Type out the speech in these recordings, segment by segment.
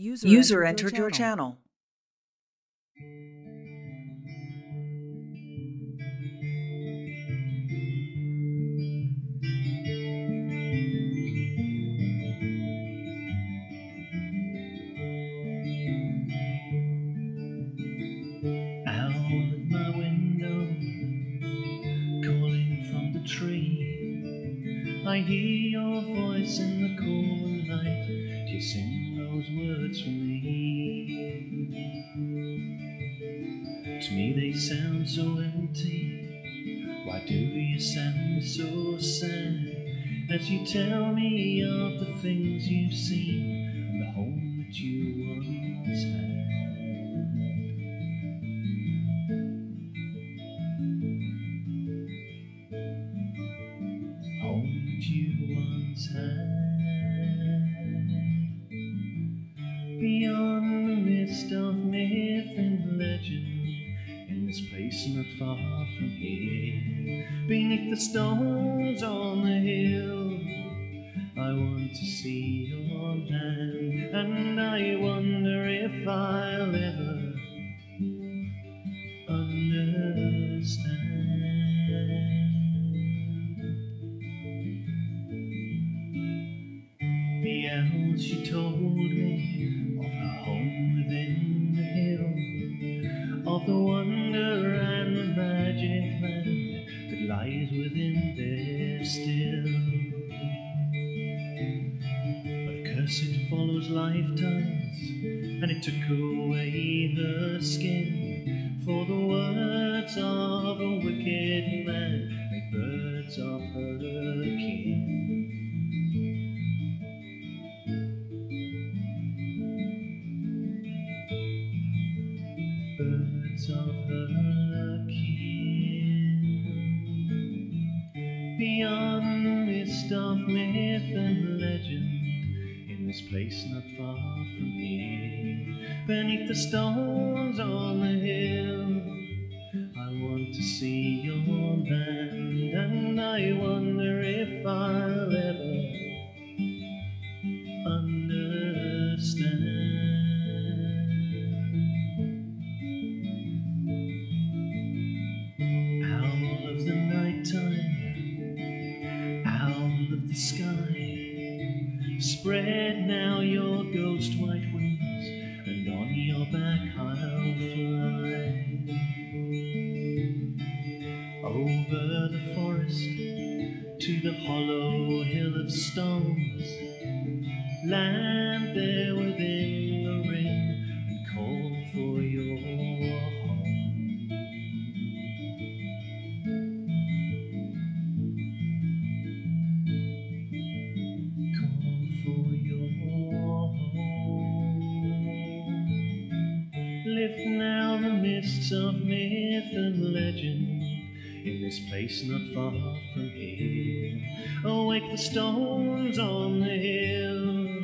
User, User entered, entered your, your channel. I hear your voice in the cold light. You sing those words for me. To me, they sound so empty. Why do you sound so sad as you tell me of the things you've seen and the home that you once had? wicked man make birds of her kin. Birds of her kin. Beyond the mist of myth and legend in this place not far from here, beneath the stones on the hill to see your far from here. Awake the stones on the hill.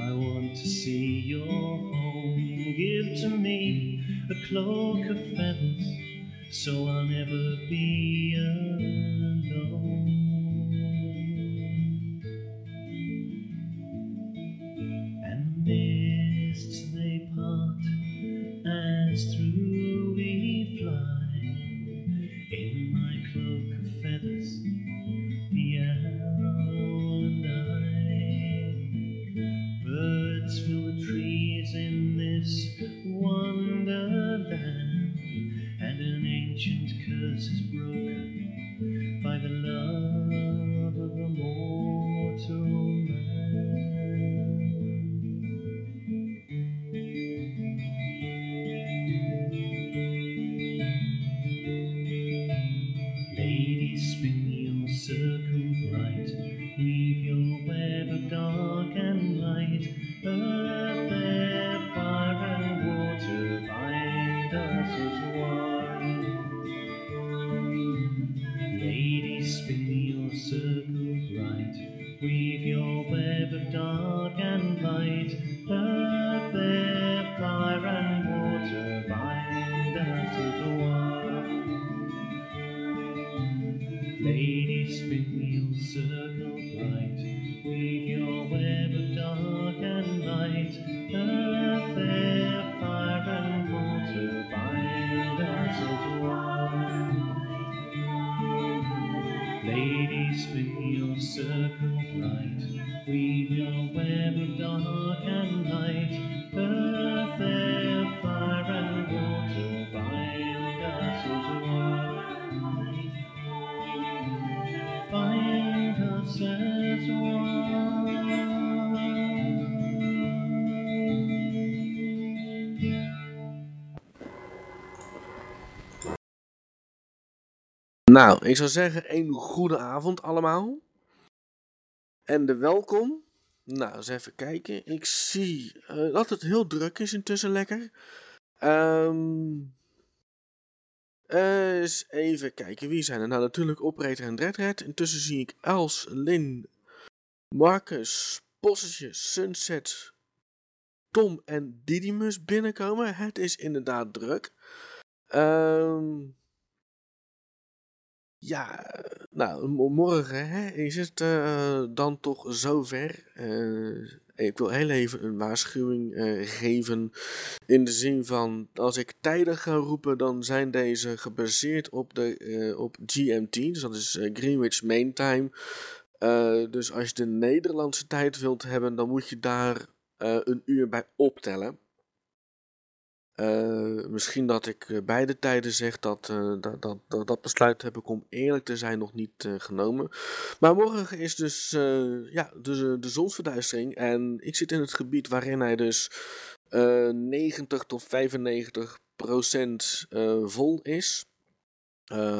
I want to see your home. Give to me a cloak of feathers so I'll never be alone. And Nou, ik zou zeggen, een goede avond allemaal. En de welkom. Nou, eens even kijken. Ik zie eh, dat het heel druk is intussen lekker. Ehm eens even kijken, wie zijn er? Nou, natuurlijk Operator en Dreadred. Intussen zie ik Els, Lin, Marcus, Possetje, Sunset, Tom en Didymus binnenkomen. Het is inderdaad druk. Ehm ja, nou, morgen hè, is het eh, dan toch zover. Eh, ik wil heel even een waarschuwing eh, geven. In de zin van, als ik tijden ga roepen, dan zijn deze gebaseerd op, de, op GMT. Dus dat is Greenwich Main Time. Dus als je de Nederlandse tijd wilt hebben, dan moet je daar een uur bij optellen. Eh, misschien dat ik eh, beide tijden zeg, dat, eh, dat, dat, dat, dat besluit heb ik om eerlijk te zijn nog niet genomen. Maar morgen is dus, ja, eh, de zonsverduistering en ik zit in het gebied waarin hij dus eh 90 tot 95 procent vol is.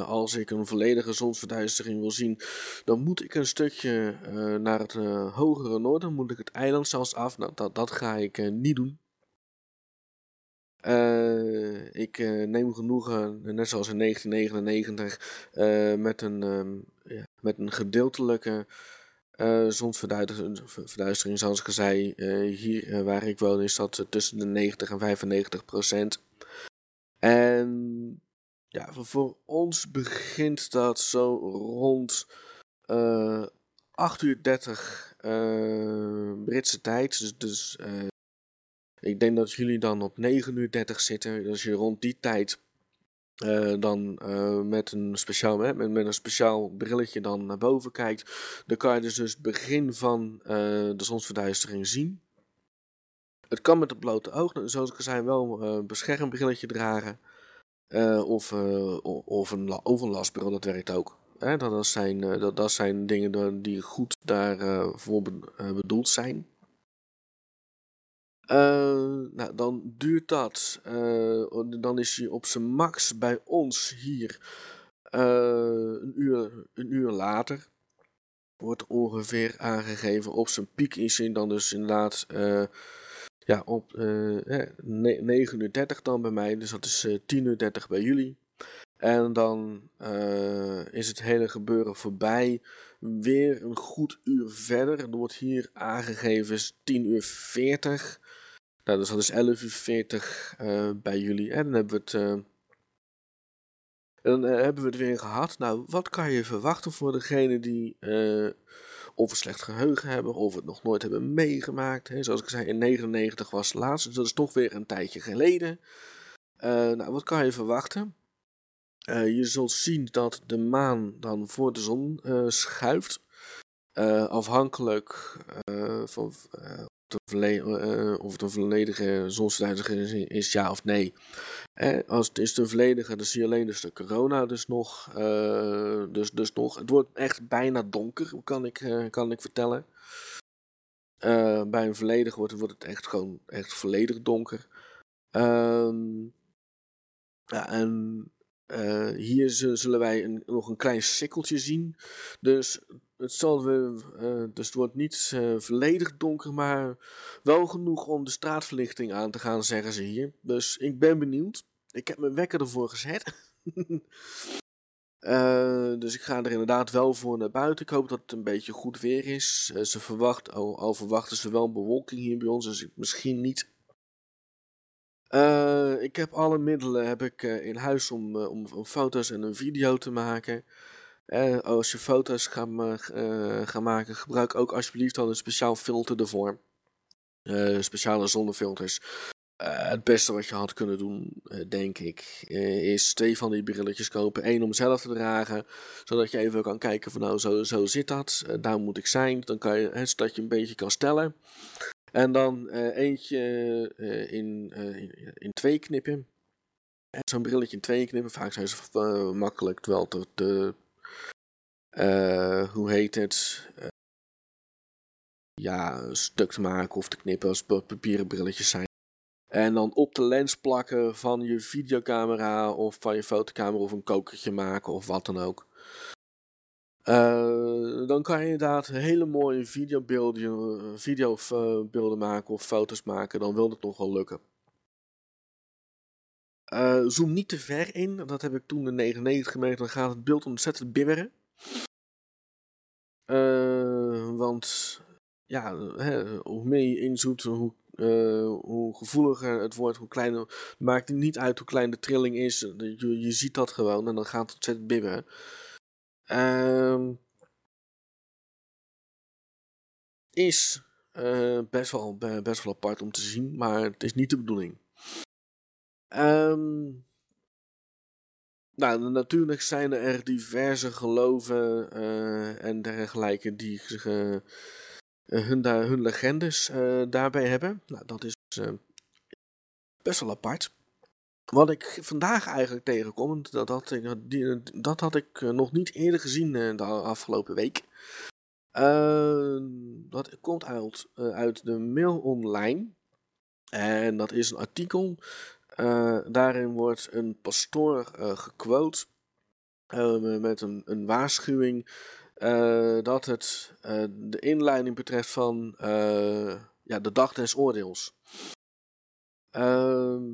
Als ik een volledige zonsverduistering wil zien, dan moet ik een stukje naar het hogere noorden, moet ik het eiland zelfs af. Nou, dat, dat ga ik niet doen. Eh, ik eh, neem genoegen, net zoals in 1999, eh, met, een, ehm, ja, met een gedeeltelijke zonsverduistering. Zoals ik zei, hier waar ik woon is dat tussen de 90 en 95 procent. En ja, voor, ons begint dat zo rond eh 8 uur 30 eh, Britse tijd. Dus, dus ik denk dat jullie dan op 9 uur 30 zitten. Dus je rond die tijd eh, dan eh, met, een speciaal, met, met een speciaal brilletje dan naar boven kijkt. Dan kan je dus, dus het begin van eh, de zonsverduistering zien. Het kan met het blote oog, nou, zoals ik al zei, wel een beschermbrilletje dragen. Of, of, een, of een dat werkt ook. Dat, dat, zijn, dat, dat zijn dingen die goed daarvoor be- bedoeld zijn. Eh, nou, dan duurt dat. eh, dan is hij op zijn max bij ons hier eh, een, uur, een uur later. Wordt ongeveer aangegeven. Op zijn piek is hij dan dus inderdaad eh, ja, op 9 uur 30 dan bij mij. Dus dat is eh 10 uur 30 bij jullie. En dan is het hele gebeuren voorbij. Weer een goed uur verder. Er wordt hier aangegeven is 10 uur 40. Nou, dus dat is 11 uur 40 eh, bij jullie. En dan hebben we het. eh, dan eh, hebben we het weer gehad. Nou, wat kan je verwachten voor degene die of een slecht geheugen hebben, of het nog nooit hebben meegemaakt. Hè? Zoals ik zei, in 99 was het laatst, dus dat is toch weer een tijdje geleden. Nou, wat kan je verwachten? Je zult zien dat de maan dan voor de zon schuift. Afhankelijk van de volle- eh, of de volledige zonsverduistering is, ja of nee. Eh, als het is de volledige, dan zie je alleen dus de corona dus nog. eh, dus, dus nog. Het wordt echt bijna donker, kan ik, eh, kan ik vertellen. Eh, bij een volledig wordt, wordt het echt gewoon echt volledig donker. Ehm, ja, en eh, hier zullen wij nog een klein sikkeltje zien. Dus het, zal weer, eh, dus het wordt niet eh, volledig donker, maar wel genoeg om de straatverlichting aan te gaan, zeggen ze hier. Dus ik ben benieuwd. Ik heb mijn wekker ervoor gezet. Dus ik ga er inderdaad wel voor naar buiten. Ik hoop dat het een beetje goed weer is. Ze verwacht, al, al verwachten ze wel bewolking hier bij ons, dus misschien niet. Eh, ik heb alle middelen heb ik, eh, in huis om, eh, om, om foto's en een video te maken. Eh, als je foto's gaat, gaat maken, gebruik ook alsjeblieft al een speciaal filter ervoor. Speciale zonnefilters. Het beste wat je had kunnen doen, denk ik, is twee van die brilletjes kopen. Eén om zelf te dragen, zodat je even kan kijken van nou, zo, zo zit dat. daar moet ik zijn. Dan kan je, hè, zodat je een beetje kan stellen. En dan eentje in, in, in, twee knippen. Zo'n brilletje in twee knippen. Vaak zijn ze makkelijk wel te, te hoe heet het? ja, stuk te maken of te knippen als papieren brilletjes zijn. En dan op de lens plakken van je videocamera of van je fotocamera of een kokertje maken of wat dan ook. Uh, dan kan je inderdaad hele mooie videobeelden, videobeelden maken of foto's maken. Dan wil het nog wel lukken. Zoom niet te ver in. Dat heb ik toen de 99 gemerkt. Dan gaat het beeld ontzettend bibberen. Want ja, hè, hoe meer je inzoomt, hoe hoe gevoeliger het wordt, hoe kleiner. Maakt niet uit hoe klein de trilling is. Je, je ziet dat gewoon en dan gaat het ontzettend bibberen. Uh, is uh, best, wel, best wel apart om te zien, maar het is niet de bedoeling. Um, nou, natuurlijk zijn er diverse geloven uh, en dergelijke die eh, hun, hun legendes eh, daarbij hebben. Nou, dat is eh, best wel apart. Wat ik vandaag eigenlijk tegenkom, dat had ik, dat had ik nog niet eerder gezien de afgelopen week. dat komt uit, uit de Mail Online. En dat is een artikel. daarin wordt een pastoor gequote. met een, een waarschuwing uh, dat het uh, de inleiding betreft van uh, ja, de dag des oordeels. Ehm,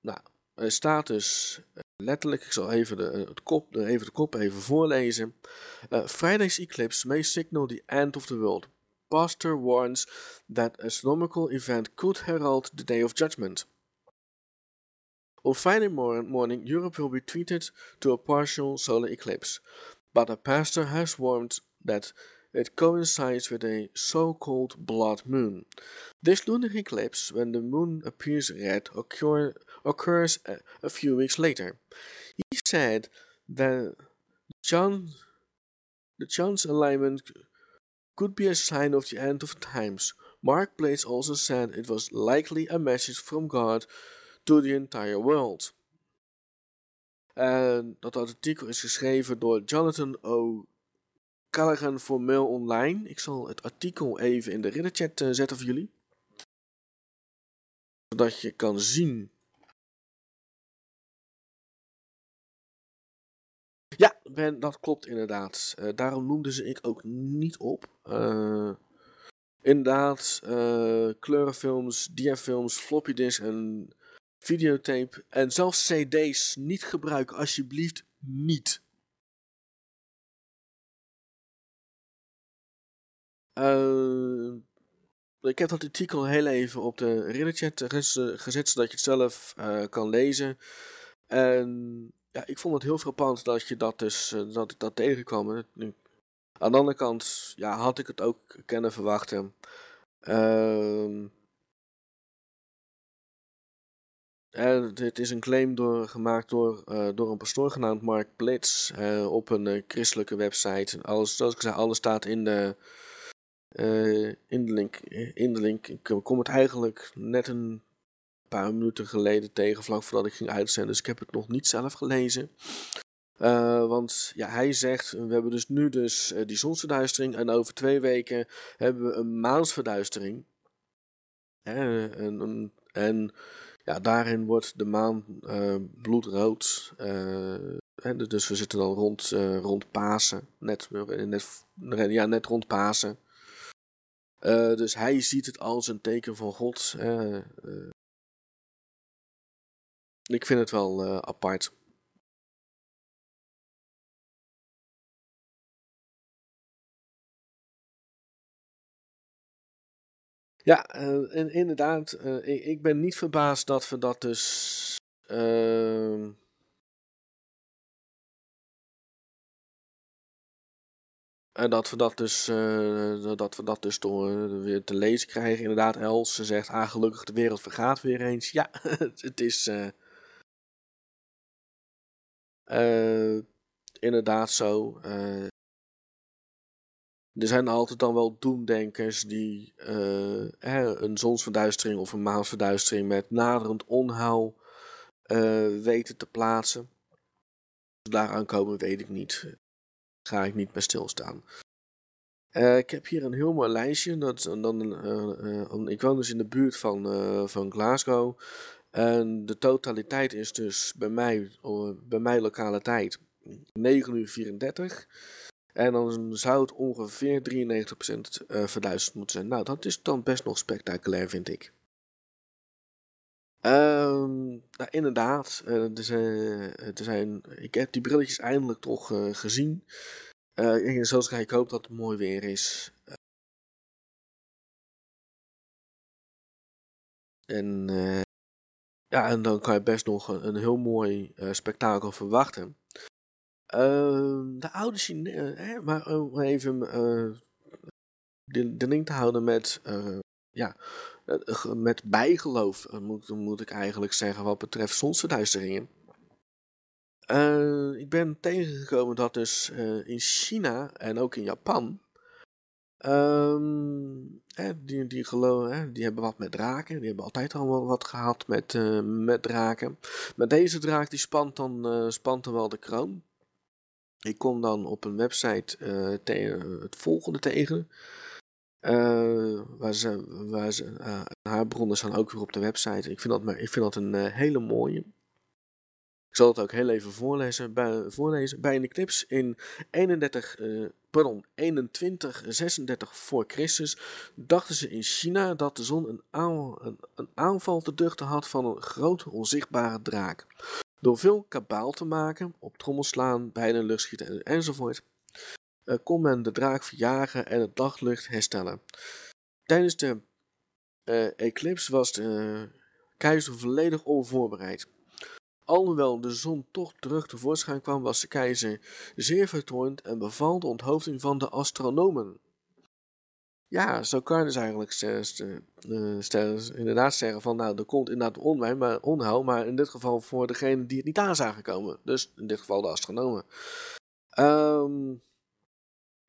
nou, er staat dus letterlijk, ik zal even de, het kop, even de kop even voorlezen. Friday's eclipse may signal the end of the world. Pastor warns that astronomical event could herald the day of judgment. On Friday morning, Europe will be treated to a partial solar eclipse. but a pastor has warned that it coincides with a so-called blood moon. This lunar eclipse, when the moon appears red, occur, occurs a, a, few weeks later. He said that John, the chance alignment could be a sign of the end of times. Mark Blades also said it was likely a message from God to the entire world. En dat artikel is geschreven door Jonathan O. Callaghan Mail Online. Ik zal het artikel even in de ridderchat uh, zetten voor jullie. Zodat je kan zien. Ja, ben, dat klopt inderdaad. Uh, daarom noemden ze ik ook niet op. Uh, inderdaad, kleurenfilms, diafilms, floppy disk en videotape en zelfs cd's niet gebruiken, alsjeblieft niet. Uh, ik heb dat artikel heel even op de Ridderchat gezet, zodat je het zelf uh, kan lezen. En ja, ik vond het heel frappant dat je dat dus, uh, dat ik dat tegenkwam. Aan de andere kant, ja, had ik het ook kunnen verwachten. Ehm En dit is een claim gemaakt door, uh, door een pastoor genaamd Mark Blitz op een christelijke website. Alles, zoals ik zei, alles staat in de, in de, link, in de link. Ik kom het eigenlijk net een paar minuten geleden tegen, vlak voordat ik ging uitzenden. Dus ik heb het nog niet zelf gelezen. want ja, hij zegt, we hebben dus nu dus die zonsverduistering en over twee weken hebben we een maansverduistering. en, en, en ja, daarin wordt de maan bloedrood. Dus we zitten dan rond, rond Pasen. Net, net, ja, net rond Pasen. Dus hij ziet het als een teken van God. ik vind het wel apart. Ja, inderdaad, ik, ik, ben niet verbaasd dat we dat dus. En dat we dat dus, uh, dat we dat dus door weer te lezen krijgen. Inderdaad, Els zegt, ah gelukkig de wereld vergaat weer eens. Ja, het is inderdaad zo. er zijn altijd dan wel doemdenkers die een zonsverduistering of een maansverduistering met naderend onheil weten te plaatsen. Daaraan komen weet ik niet ga ik niet bij stilstaan. Uh, ik heb hier een heel mooi lijstje. Dat, dan, uh, uh, ik woon dus in de buurt van, van Glasgow. En de totaliteit is dus bij mij, bij mij lokale tijd 9 uur 34. En dan zou het ongeveer 93% verduisterd moeten zijn. Nou, dat is dan best nog spectaculair, vind ik. Um, inderdaad, uh, er, zijn, er zijn, ik heb die brilletjes eindelijk toch uh, gezien. Uh, zoals ik, hoop dat het mooi weer is. en, ja, en dan kan je best nog een, heel mooi spektakel verwachten. Ehm, de oude Chinezen, maar om even de, de link te houden met ja, eh, met bijgeloof, eh, moet, moet ik eigenlijk zeggen, wat betreft zonsverduisteringen. Uh, ik ben tegengekomen dat dus in China en ook in Japan. Uh, die, die, die hebben wat met draken. Die hebben altijd al wel wat gehad met, met draken. Maar deze draak die spant dan, spant dan wel de kroon. Ik kom dan op een website het volgende tegen. Ze, uh, haar bronnen staan ook weer op de website. Ik vind dat, maar, ik vind dat een uh, hele mooie. Ik zal het ook heel even voorlezen. Bij, voorlezen. Bij een eclips in 31, pardon, 2136 voor Christus dachten ze in China dat de zon een, een, een aanval te duchten had van een grote onzichtbare draak. Door veel kabaal te maken, op trommels slaan, bij de luchtschieten enzovoort, kon men de draak verjagen en het daglicht herstellen. Tijdens de uh, eclipse was de keizer volledig onvoorbereid. Alhoewel de zon toch terug tevoorschijn kwam, was de keizer zeer vertoornd en beval de onthoofding van de astronomen. Ja, zo kan je dus eigenlijk uh, inderdaad zeggen van, nou, er komt inderdaad onweer, maar onheil, maar in dit geval voor degene die het niet aan zagen komen. Dus in dit geval de astronomen. Um,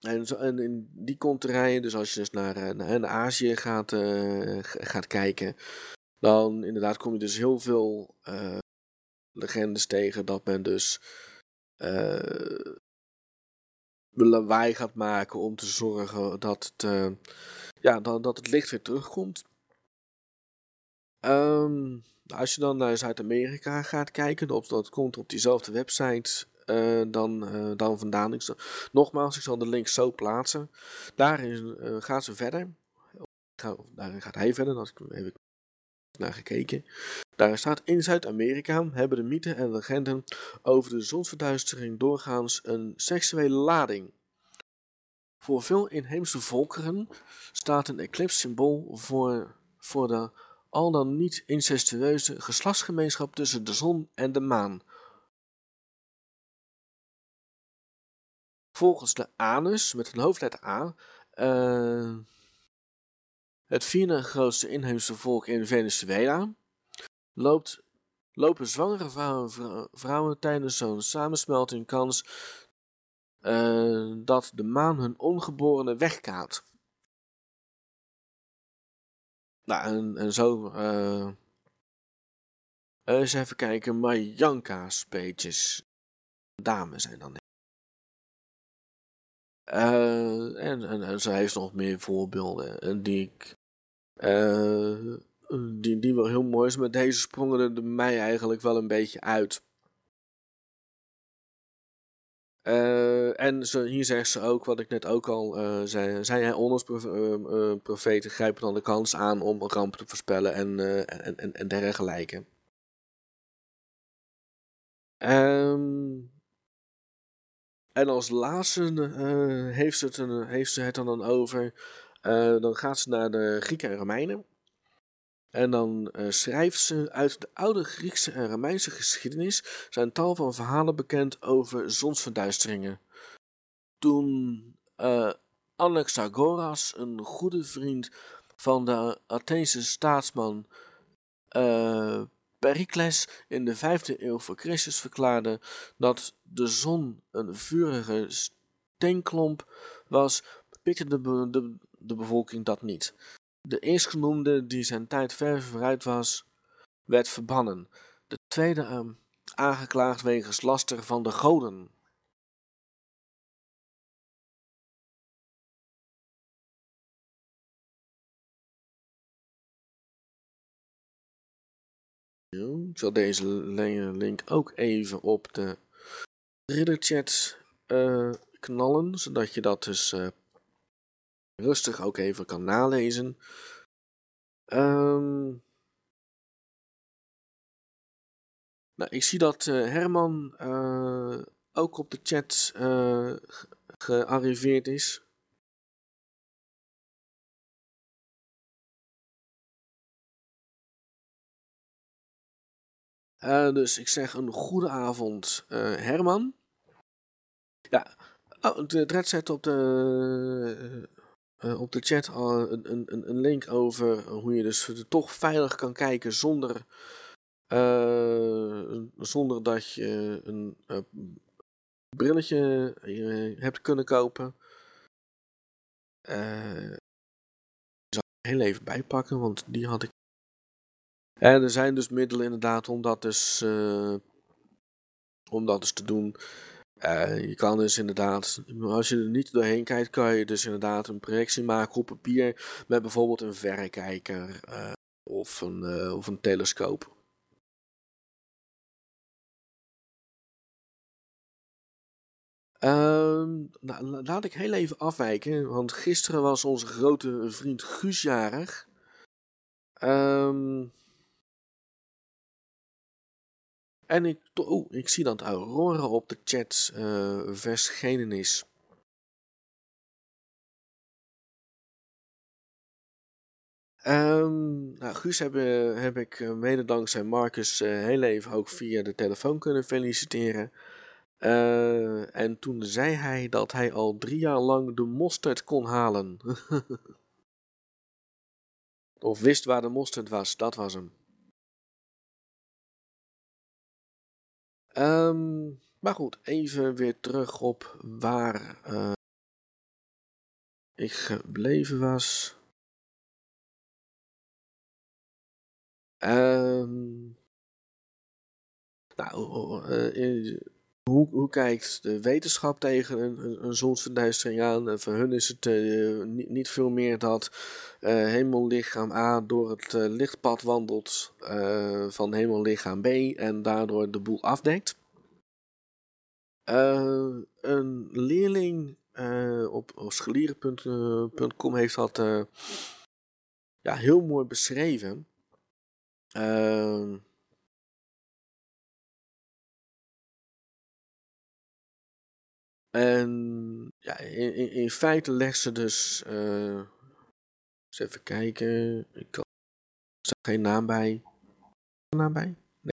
en, in die konterijen, dus als je dus naar, eh, naar, naar Azië gaat, uh, gaat kijken, dan inderdaad kom je dus heel veel uh, legendes tegen dat men dus uh, lawaai gaat maken om te zorgen dat het, ja, dat, dat het licht weer terugkomt. Um, als je dan naar Zuid-Amerika gaat kijken, dat, dat komt op diezelfde website uh, dan, uh, dan vandaan. Nogmaals, ik zal de link zo plaatsen. Daarin uh, gaat ze verder. Ga, daarin gaat hij verder, dat heb ik naar gekeken. Daar staat in Zuid-Amerika hebben de mythen en legenden over de zonsverduistering doorgaans een seksuele lading. Voor veel inheemse volkeren staat een eclipse symbool voor, voor de al dan niet incestueuze geslachtsgemeenschap tussen de zon en de maan. Volgens de anus met een hoofdletter A uh, het vierde grootste inheemse volk in Venezuela loopt, lopen zwangere vrouwen, vrouwen tijdens zo'n samensmelting kans uh, dat de maan hun ongeborene wegkaat. Nou, en, zo. Uh, eens even kijken. Mayanka's pages. Dames zijn dan. Uh, en, en, ze heeft nog meer voorbeelden die ik. Uh, die, die wel heel mooi is, maar deze sprongen er mij eigenlijk wel een beetje uit. En hier zegt ze ook, wat ik net ook al zei, zijn profeten grijpen dan de kans aan om rampen te voorspellen en, en, en, en dergelijke. Um, en als laatste uh, heeft, ze het, een, heeft het dan over. Uh, dan gaat ze naar de Grieken en Romeinen. En dan uh, schrijft ze uit de oude Griekse en Romeinse geschiedenis zijn tal van verhalen bekend over zonsverduisteringen. Toen Anaxagoras, een goede vriend van de Atheense staatsman Pericles in de 5e eeuw voor Christus verklaarde dat de zon een vurige steenklomp was, pikte de, de, de bevolking dat niet. De eerstgenoemde, die zijn tijd ver vooruit was, werd verbannen. De tweede uh, aangeklaagd wegens laster van de goden. Ik zal deze link ook even op de ridderchat uh, knallen, zodat je dat dus uh, rustig ook even kan nalezen. Um, nou, ik zie dat uh, Herman ook op de chat gearriveerd is. Uh, dus ik zeg een goede avond, uh, Herman. Ja, oh, de Dred zet op de, uh, op de chat al een, een, een link over hoe je dus toch veilig kan kijken zonder, zonder dat je een brilletje hebt kunnen kopen. ik zal er heel even bijpakken, want die had ik en er zijn dus middelen inderdaad om dat dus, uh, om dat dus te doen. Uh, je kan dus inderdaad, als je er niet doorheen kijkt, kan je dus inderdaad een projectie maken op papier met bijvoorbeeld een verrekijker uh, of, een, of een telescoop. Uh, nou, laat ik heel even afwijken, want gisteren was onze grote vriend Guus jarig. Um, en ik, oh, ik zie dat Aurora op de chat uh, verschenen is. Um, nou, Guus heb, heb ik eh, mede dankzij Marcus heel even ook via de telefoon kunnen feliciteren. En toen zei hij dat hij al drie jaar lang de mosterd kon halen. of wist waar de mosterd was, dat was hem. Um, maar goed, even weer terug op waar uh, ik gebleven was. Um, hoe, hoe kijkt de wetenschap tegen een, een, zonsverduistering aan? voor hun is het uh, niet, veel meer dat uh, hemellichaam A door het lichtpad wandelt van hemellichaam B en daardoor de boel afdekt. een leerling op, op scholieren.com heeft dat ja, heel mooi beschreven. Uh, En ja, in, feite legt ze dus. Uh, eens even kijken. Ik er staat geen naam bij. Een naam bij? Nee.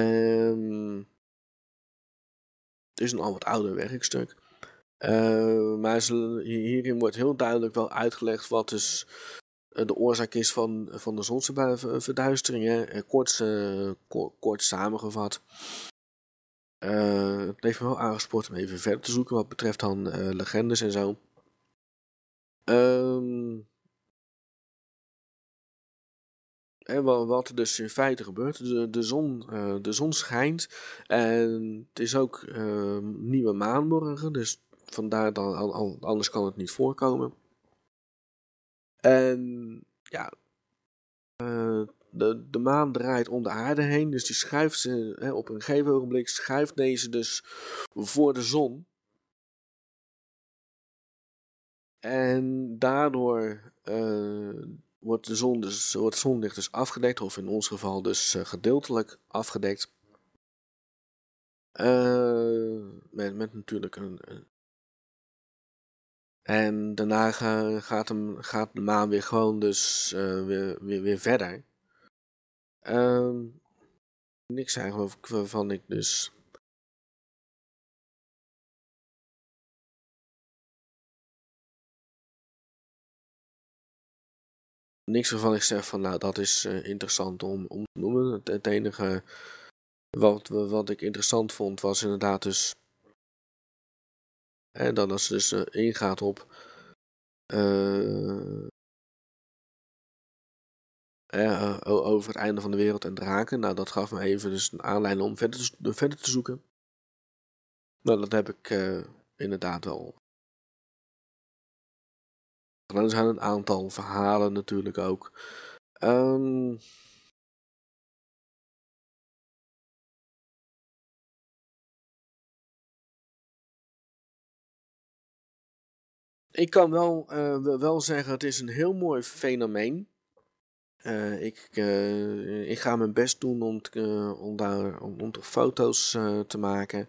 Um, het is een al wat ouder werkstuk. Uh, maar hierin wordt heel duidelijk wel uitgelegd wat dus de oorzaak is van, van de zonsverduistering. Uh, kort, kort samengevat. Uh, het heeft me wel aangespoord om even verder te zoeken wat betreft dan uh, legendes en zo. En wat er dus in feite gebeurt, de, de, zon, uh, de zon schijnt en het is ook nieuwe maanmorgen, dus vandaar dan, anders kan het niet voorkomen. En ja, de, de maan draait om de aarde heen, dus die schuift ze, hè, op een gegeven ogenblik schuift deze dus voor de zon. En daardoor uh, wordt, de zon dus, wordt zonlicht dus afgedekt, of in ons geval dus uh, gedeeltelijk afgedekt. Uh, met, met natuurlijk een, en daarna ga, gaat, hem, gaat de maan weer gewoon dus weer, weer, weer verder. Um, niks eigenlijk waarvan ik dus niks waarvan ik zeg van nou dat is eh, interessant om, om te noemen. Het, enige wat, wat ik interessant vond was inderdaad dus. En dan als ze dus eh, ingaat op eh, eh, over het einde van de wereld en draken. Nou, dat gaf me even dus een aanleiding om verder te, verder te zoeken. Nou, dat heb ik eh, inderdaad wel. Er zijn een aantal verhalen natuurlijk ook. Ehm, ik kan wel, eh, wel zeggen, het is een heel mooi fenomeen. Eh, ik, eh, ik ga mijn best doen om, eh, om, daar, om, om er foto's te maken.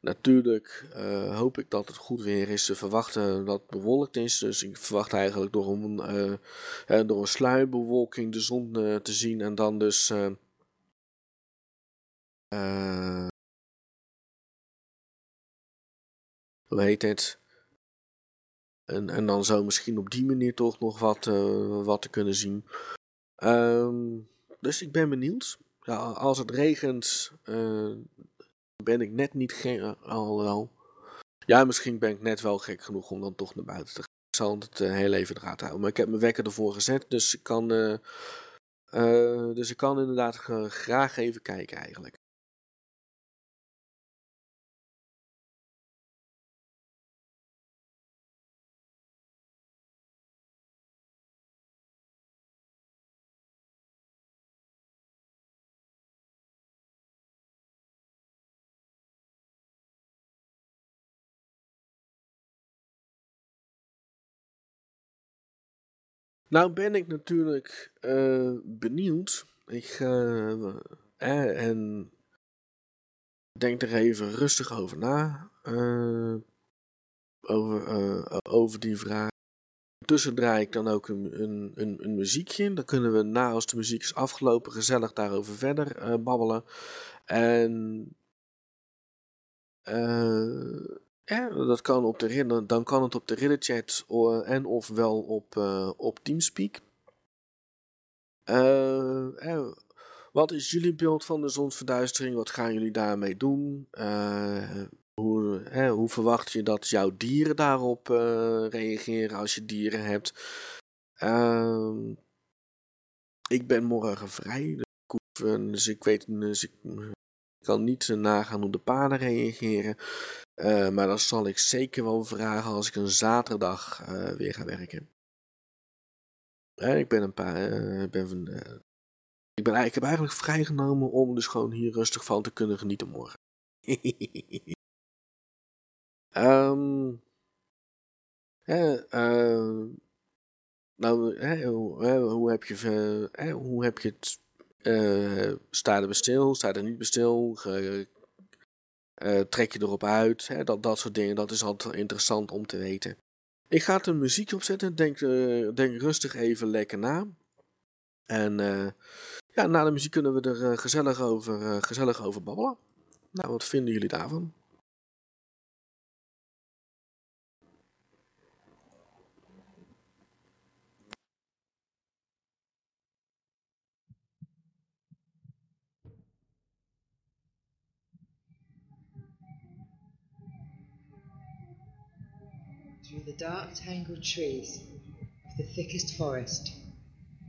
Natuurlijk hoop ik dat het goed weer is. Ze verwachten dat het bewolkt is. Dus ik verwacht eigenlijk door een, door een sluierbewolking de zon te zien. En dan dus... hoe heet het? En, en dan zo misschien op die manier toch nog wat, eh, wat te kunnen zien. Ehm, dus ik ben benieuwd. Ja, als het regent, eh, ben ik net niet gek. eh, al wel. Ja, misschien ben ik net wel gek genoeg om dan toch naar buiten te gaan. Ik zal het eh, heel even eruit houden. Maar ik heb mijn wekker ervoor gezet, dus ik kan, dus ik kan inderdaad graag even kijken eigenlijk. Nou ben ik natuurlijk eh, benieuwd. Ik eh, eh, en denk er even rustig over na. eh, over, over die vraag. Tussen draai ik dan ook een, een, een, een muziekje. Dan kunnen we na als de muziek is afgelopen gezellig daarover verder babbelen. En ja, dat kan op de dan kan het op de ridderchat en ofwel op, eh, op Teamspeak. Eh, wat is jullie beeld van de zonsverduistering? Wat gaan jullie daarmee doen? Eh, hoe, hoe verwacht je dat jouw dieren daarop reageren als je dieren hebt? Ehm, ik ben morgen vrij, dus ik, dus ik weet, dus ik kan niet nagaan hoe de paarden reageren. Eh, maar dat zal ik zeker wel vragen als ik een zaterdag eh, weer ga werken. Ik ben een paar. eh, ik, ben, van, ik, ben, ik heb eigenlijk vrijgenomen om dus gewoon hier rustig van te kunnen genieten morgen. Eh, nou, hoe, hoe heb je, hoe heb je het? eh sta er bestil? Sta er niet bestil? Eh, trek je erop uit? Hè, dat, dat soort dingen. Dat is altijd interessant om te weten. Ik ga er muziek opzetten. Denk, eh, denk rustig even lekker na. En eh, ja, na de muziek kunnen we er gezellig, over, gezellig over babbelen. Nou, wat vinden jullie daarvan? Dark tangled trees of the thickest forest,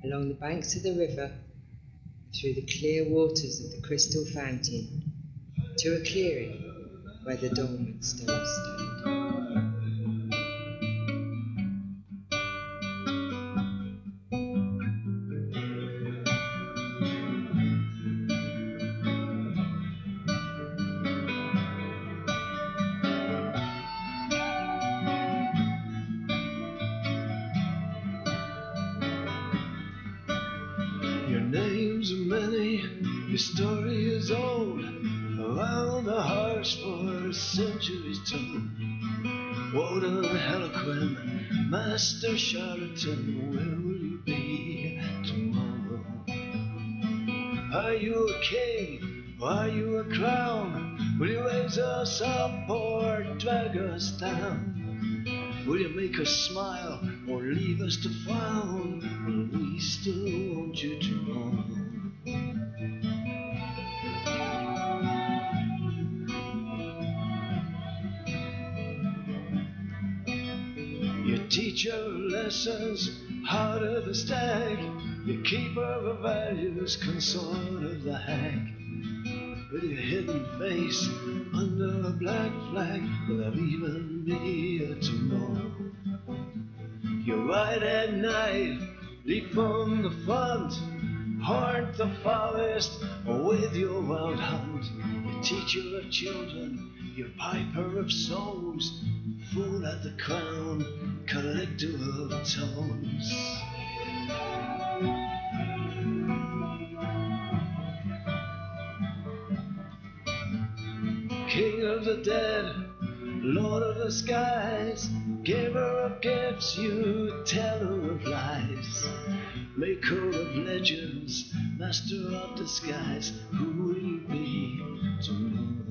along the banks of the river, through the clear waters of the crystal fountain, to a clearing where the dormant stones stand. Charlatan, where will you be tomorrow? Are you a king? Are you a crown? Will you raise us up or drag us down? Will you make us smile or leave us to frown? Will we still want you to teach your lessons heart of the stag, you keeper of values, consort of the hag. With your hidden face under a black flag, will there even be a tomorrow? You ride at night, leap from the front, haunt the forest with your wild hunt. You teacher of children, you piper of souls, fool at the crown, collector of tones. King of the dead, Lord of the skies, giver of gifts, you teller of lies, maker of legends, master of disguise. Who will you be? Who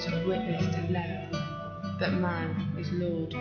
to witness and know that man is Lord.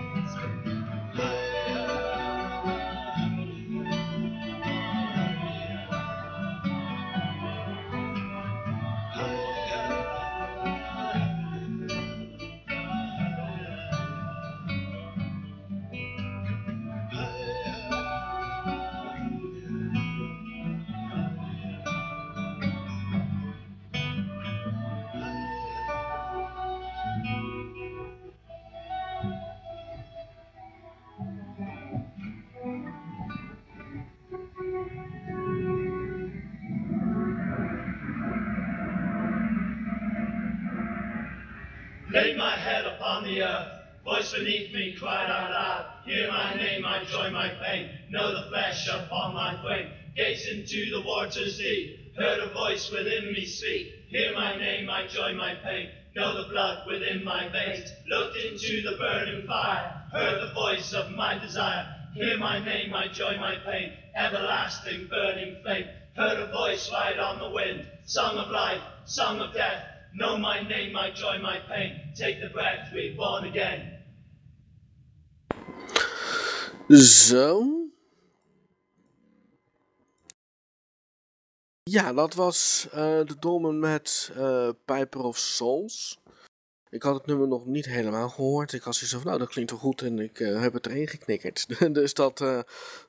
Laid my head upon the earth, voice beneath me cried out loud. Hear my name, my joy, my pain. Know the flesh upon my frame. Gaze into the waters deep. Heard a voice within me speak. Hear my name, my joy, my pain. Know the blood within my veins. Looked into the burning fire. Heard the voice of my desire. Hear my name, my joy, my pain. Everlasting burning flame. Heard a voice ride on the wind. Song of life, song of death. Know my name, my joy, my pain. Take the breath, reborn again. Zo. Ja, dat was eh, de Dolmen met eh, Piper of Souls. Ik had het nummer nog niet helemaal gehoord. Ik had zoiets van, nou dat klinkt wel goed en ik eh, heb het erin geknikkerd. dus dat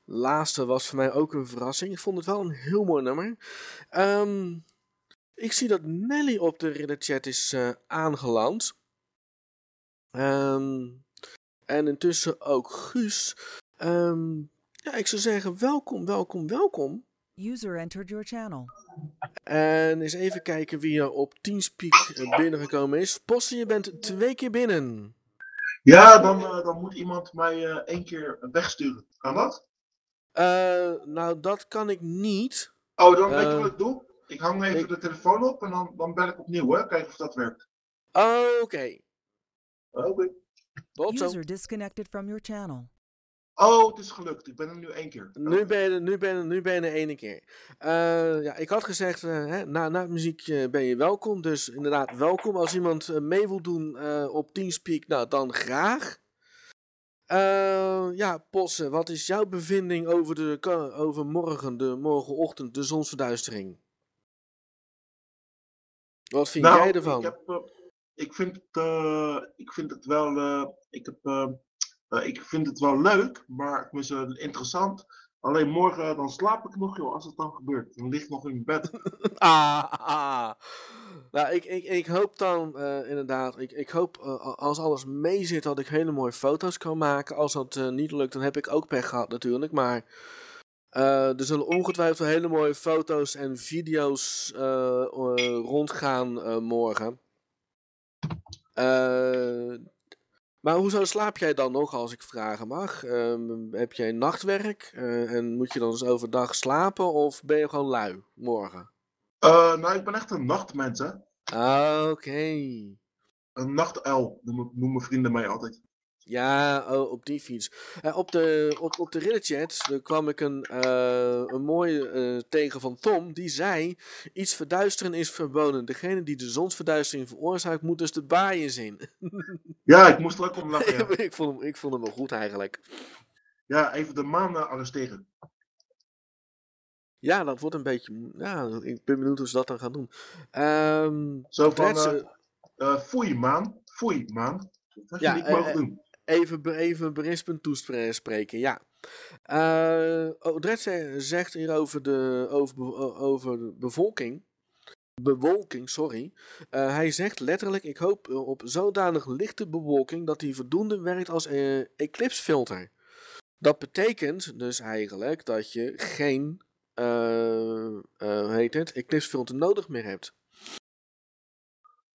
laatste was voor mij ook een verrassing. Ik vond het wel een heel mooi nummer. Ehm, ik zie dat Nelly op de ridderchat is eh, aangeland. Ehm, en intussen ook Guus. Ehm, ja, ik zou zeggen welkom, welkom, welkom. User entered your channel. En eens even kijken wie er op Teamspeak eh, binnengekomen is. Posse, je bent twee keer binnen. Ja, dan, eh, dan moet iemand mij eh, één keer wegsturen. Kan dat? Eh, nou, dat kan ik niet. Oh, dan weet je wat ik doe? Ik hang even ik- de telefoon op en dan, dan bel ik opnieuw, hè? Kijken of dat werkt. Oké, Oké. tot zo. User disconnected from your channel. Oh, het is gelukt. Ik ben er nu één keer. Nu ben je nu ben je, nu ben je er ene keer. Eh, ja, ik had gezegd, eh, hè, na, na het muziekje ben je welkom. Dus inderdaad, welkom. Als iemand eh, mee wil doen eh, op Teamspeak, nou dan graag. Eh, ja, Posse, wat is jouw bevinding over, de, over morgen, de morgenochtend, de zonsverduistering? Wat vind nou, jij ervan? Ik, heb, eh, ik, vind het, eh, ik vind het wel. eh, ik, heb, ik vind het wel leuk, maar tenminste interessant. Alleen morgen dan slaap ik nog, joh, als het dan gebeurt. Dan lig ik nog in bed. Ah, ah. Nou, ik, ik, ik hoop dan inderdaad, ik, ik hoop als alles mee zit dat ik hele mooie foto's kan maken. Als dat niet lukt, dan heb ik ook pech gehad natuurlijk. Maar eh, er zullen ongetwijfeld hele mooie foto's en video's eh, eh, rondgaan morgen. Maar hoezo slaap jij dan nog, als ik vragen mag? Ehm, heb jij nachtwerk en moet je dan dus overdag slapen of ben je gewoon lui morgen? Nou, ik ben echt een nachtmens, hè. Ah, Oké. Een nachtuil, noemen, noemen vrienden mij altijd. Ja, oh, op die fiets. Eh, op de, op, op de ridderchat daar kwam ik een, eh, een mooie eh, tegen van Tom. Die zei, iets verduisteren is verboden. Degene die de zonsverduistering veroorzaakt, moet dus de baaien zien. Ja, ik moest er ook om lachen, ja. ik, vond hem, ik vond hem wel goed eigenlijk. Ja, even de maan arresteren. Ja, dat wordt een beetje... Ja, ik ben benieuwd hoe ze dat dan gaan doen. Ehm Zo van, eh, foei maan, foei maan. Dat had je Ja, niet mogen doen. Even, even berispend toespreken, ja. Eh Odret ze- zegt hier over de, over, over de bevolking. Bewolking, sorry. Eh, hij zegt letterlijk: Ik hoop op zodanig lichte bewolking dat die voldoende werkt als eh eclipsefilter. Dat betekent dus eigenlijk dat je geen hoe heet het, eclipsefilter nodig meer hebt.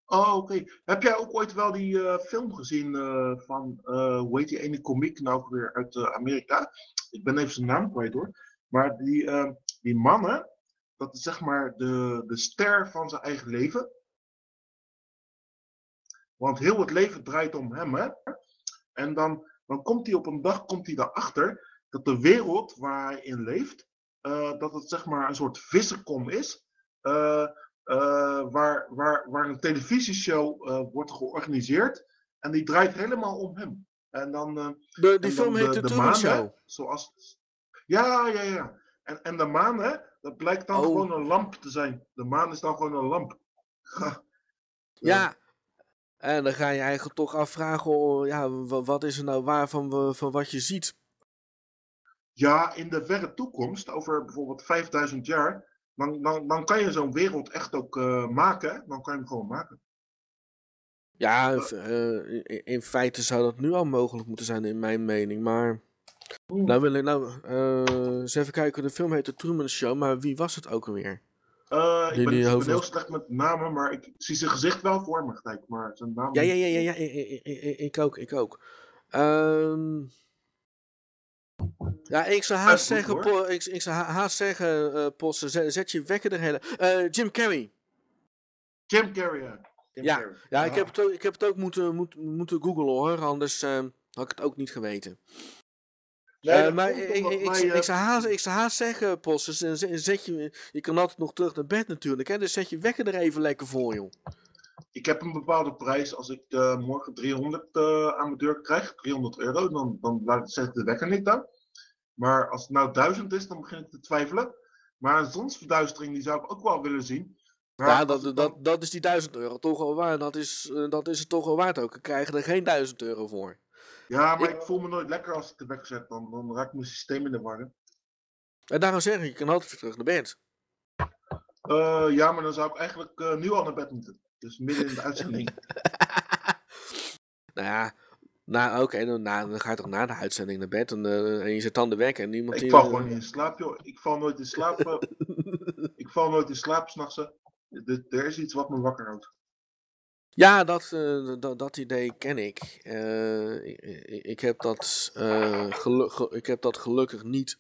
Oh, oké. Heb jij ook ooit wel die eh, film gezien eh, van, eh, hoe heet die ene komiek nou weer uit eh, Amerika? Ik ben even zijn naam kwijt hoor. Maar die, eh, die mannen, dat is zeg maar de, de ster van zijn eigen leven. Want heel het leven draait om hem, hè? En dan, dan komt hij op een dag komt hij erachter dat de wereld waar hij in leeft, dat het zeg maar een soort vissenkom is. eh, waar, waar, waar een televisieshow eh, wordt georganiseerd. En die draait helemaal om hem. En dan, eh, De, die en dan film heet de, Truman maan, hè. Zoals... Ja, ja, ja. En, en de maan, hè, dat blijkt dan Oh. gewoon een lamp te zijn. De maan is dan gewoon een lamp. Ja. En dan ga je eigenlijk toch afvragen, oh, ja, wa- wat is er nou waar van, wa- van wat je ziet? Ja, in de verre toekomst, over bijvoorbeeld 5000 jaar, dan, dan, dan kan je zo'n wereld echt ook eh, maken. hè. Dan kan je hem gewoon maken. Ja, eh, in, in feite zou dat nu al mogelijk moeten zijn, in mijn mening. Maar. Nou, wil ik nou. eens even kijken, de film heet The Truman Show, maar wie was het ook alweer? Ik ben, ik heel slecht met namen, maar ik, zie zijn gezicht wel voor me gelijk. Maar zijn naam. Ja, ja, ja, ja, ja, ik, ik, ik- ik ook, ik ook. Ehm, ja, ik zou haast goed, zeggen. Po- ik, ik zou ha- haast zeggen, eh Posse, zet, zet je wekker er hele. eh, Jim Carrey. Jim Carrey. Ja, Jim Ja, Carrey. Ja, ik heb het ook, ik heb het ook moeten, moet, moeten googlen hoor, anders eh, had ik het ook niet geweten. Nee, Eh, maar ik, ik, ik, eh, zou haast, ik zou haast zeggen, Posse, zet je, je kan altijd nog terug naar bed natuurlijk, hè, dus zet je wekker er even lekker voor, joh. ik heb een bepaalde prijs. Als ik eh, morgen 300 eh, aan mijn deur krijg, 300 euro, dan, dan laat- zet ik de wekker niet aan. Maar als het nou 1000 is, dan begin ik te twijfelen. Maar een zonsverduistering, die zou ik ook wel willen zien. Maar Ja, dat, ik dan- dat, dat is die 1000 euro toch wel waar. Dat is, eh, dat is het toch wel waard ook. We krijgen er geen 1000 euro voor. ja, maar ik- ik voel me nooit lekker als ik de wekker zet. Dan, dan raakt mijn systeem in de war. En daarom zeg ik, je kan altijd weer terug naar bed. Eh, ja, maar dan zou ik eigenlijk eh, nu al naar bed moeten. Dus midden in de uitzending. Nou ja, nou, oké, dan, dan ga je toch na de uitzending naar bed en, eh, en je zet dan de wekker en niemand ik die... val eh, gewoon niet in slaap, joh. Ik val nooit in slaap. eh. ik val nooit in slaap s'nachts. Er is iets wat me wakker houdt. Ja, dat, dat, dat idee ken ik. Ik, ik, heb dat, ik heb dat gelukkig niet.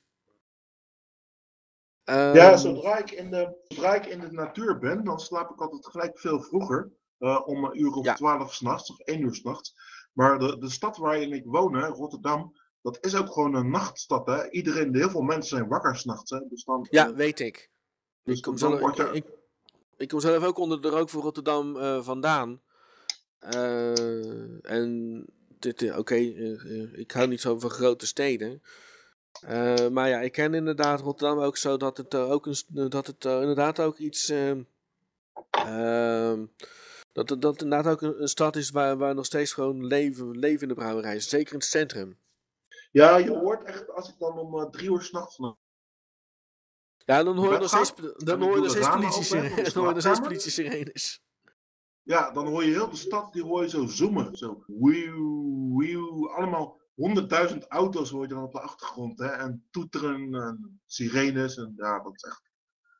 Ja, Ehm, zodra ik, in de, zodra ik in de natuur ben, dan slaap ik altijd gelijk veel vroeger. om een uur of Ja. twaalf s'nachts of één uur s'nachts. Maar de, de stad waarin ik woon, hè, Rotterdam, dat is ook gewoon een nachtstad. Hè. Iedereen, heel veel mensen zijn wakker s'nachts. hè. Dus dan, Ja, weet ik. dus Ik kom, zelf, wordt ik, ik, ik kom zelf ook onder de rook van Rotterdam eh, vandaan. Eh, en dit, eh, oké, ik hou niet zo van grote steden. Maar ja, ik ken inderdaad Rotterdam ook zo dat het ook een, dat het inderdaad ook iets. Dat dat inderdaad ook een, een stad is waar, waar nog steeds gewoon leven, leven in de brouwerij is. Zeker in het centrum. ja, je hoort echt, als ik dan om eh, drie uur s'nachts Ja, dan hoor je nog steeds, dan hoor je nog steeds ramen politie open, hè, van de dan hoor je nog steeds slaapkamer. politie sirenes. Ja, dan hoor je heel de stad, die hoor je zo zoomen. Zo wieuw, wieuw. Allemaal honderdduizend auto's hoor je dan op de achtergrond. Hè? En toeteren en sirenes. En ja, dat is echt...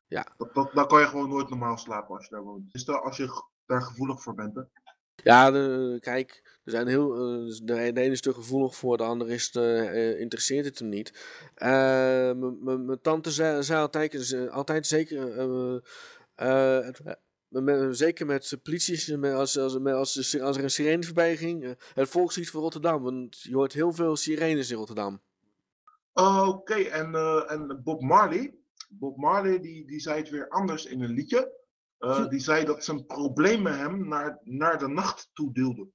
Ja. Dat, dat, daar kan je gewoon nooit normaal slapen als je daar woont. Dus daar, als je daar gevoelig voor bent. Hè? Ja, de, kijk, er zijn heel, uh, de, ene is er gevoelig voor, de andere is de, uh, interesseert het hem niet. Mijn tante zei, zei altijd, altijd zeker, zeker met politie, als, als, als, als er een sirene voorbij ging, het volkslied van Rotterdam, want je hoort heel veel sirenes in Rotterdam. Oké, okay, en, en Bob Marley, Bob Marley die, die zei het weer anders in een liedje. Uh, die zei dat zijn problemen hem naar, naar de nacht toe duwden.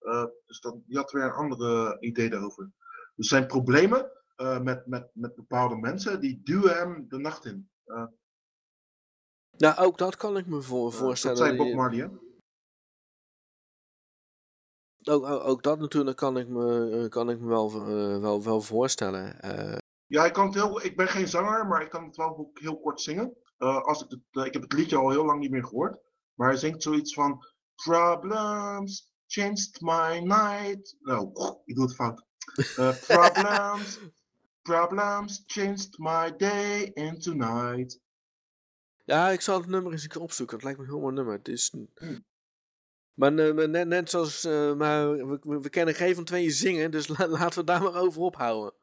Uh, dus dat, die had weer een andere idee daarover. Dus zijn problemen uh, met, met, met bepaalde mensen, die duwen hem de nacht in. nou, ook dat kan ik me voor, voorstellen. dat zei Bob Marley, hè? Ook, ook, ook, dat natuurlijk kan ik me, kan ik me wel, wel, wel voorstellen. Ja, ik, kan het heel, ik ben geen zanger, maar ik kan het wel heel kort zingen. Uh, als ik, het, uh, ik heb het liedje al heel lang niet meer gehoord. Maar hij zingt zoiets van... Problems changed my night. Nou, ik doe het fout. Uh, problems, problems changed my day into night. Ja, ik zal het nummer eens een keer opzoeken. Het lijkt me een heel mooi nummer. Het is... Hmm. Maar net, net zoals... maar we, we, kennen geen van tweeën zingen, dus laten we daar maar over ophouden.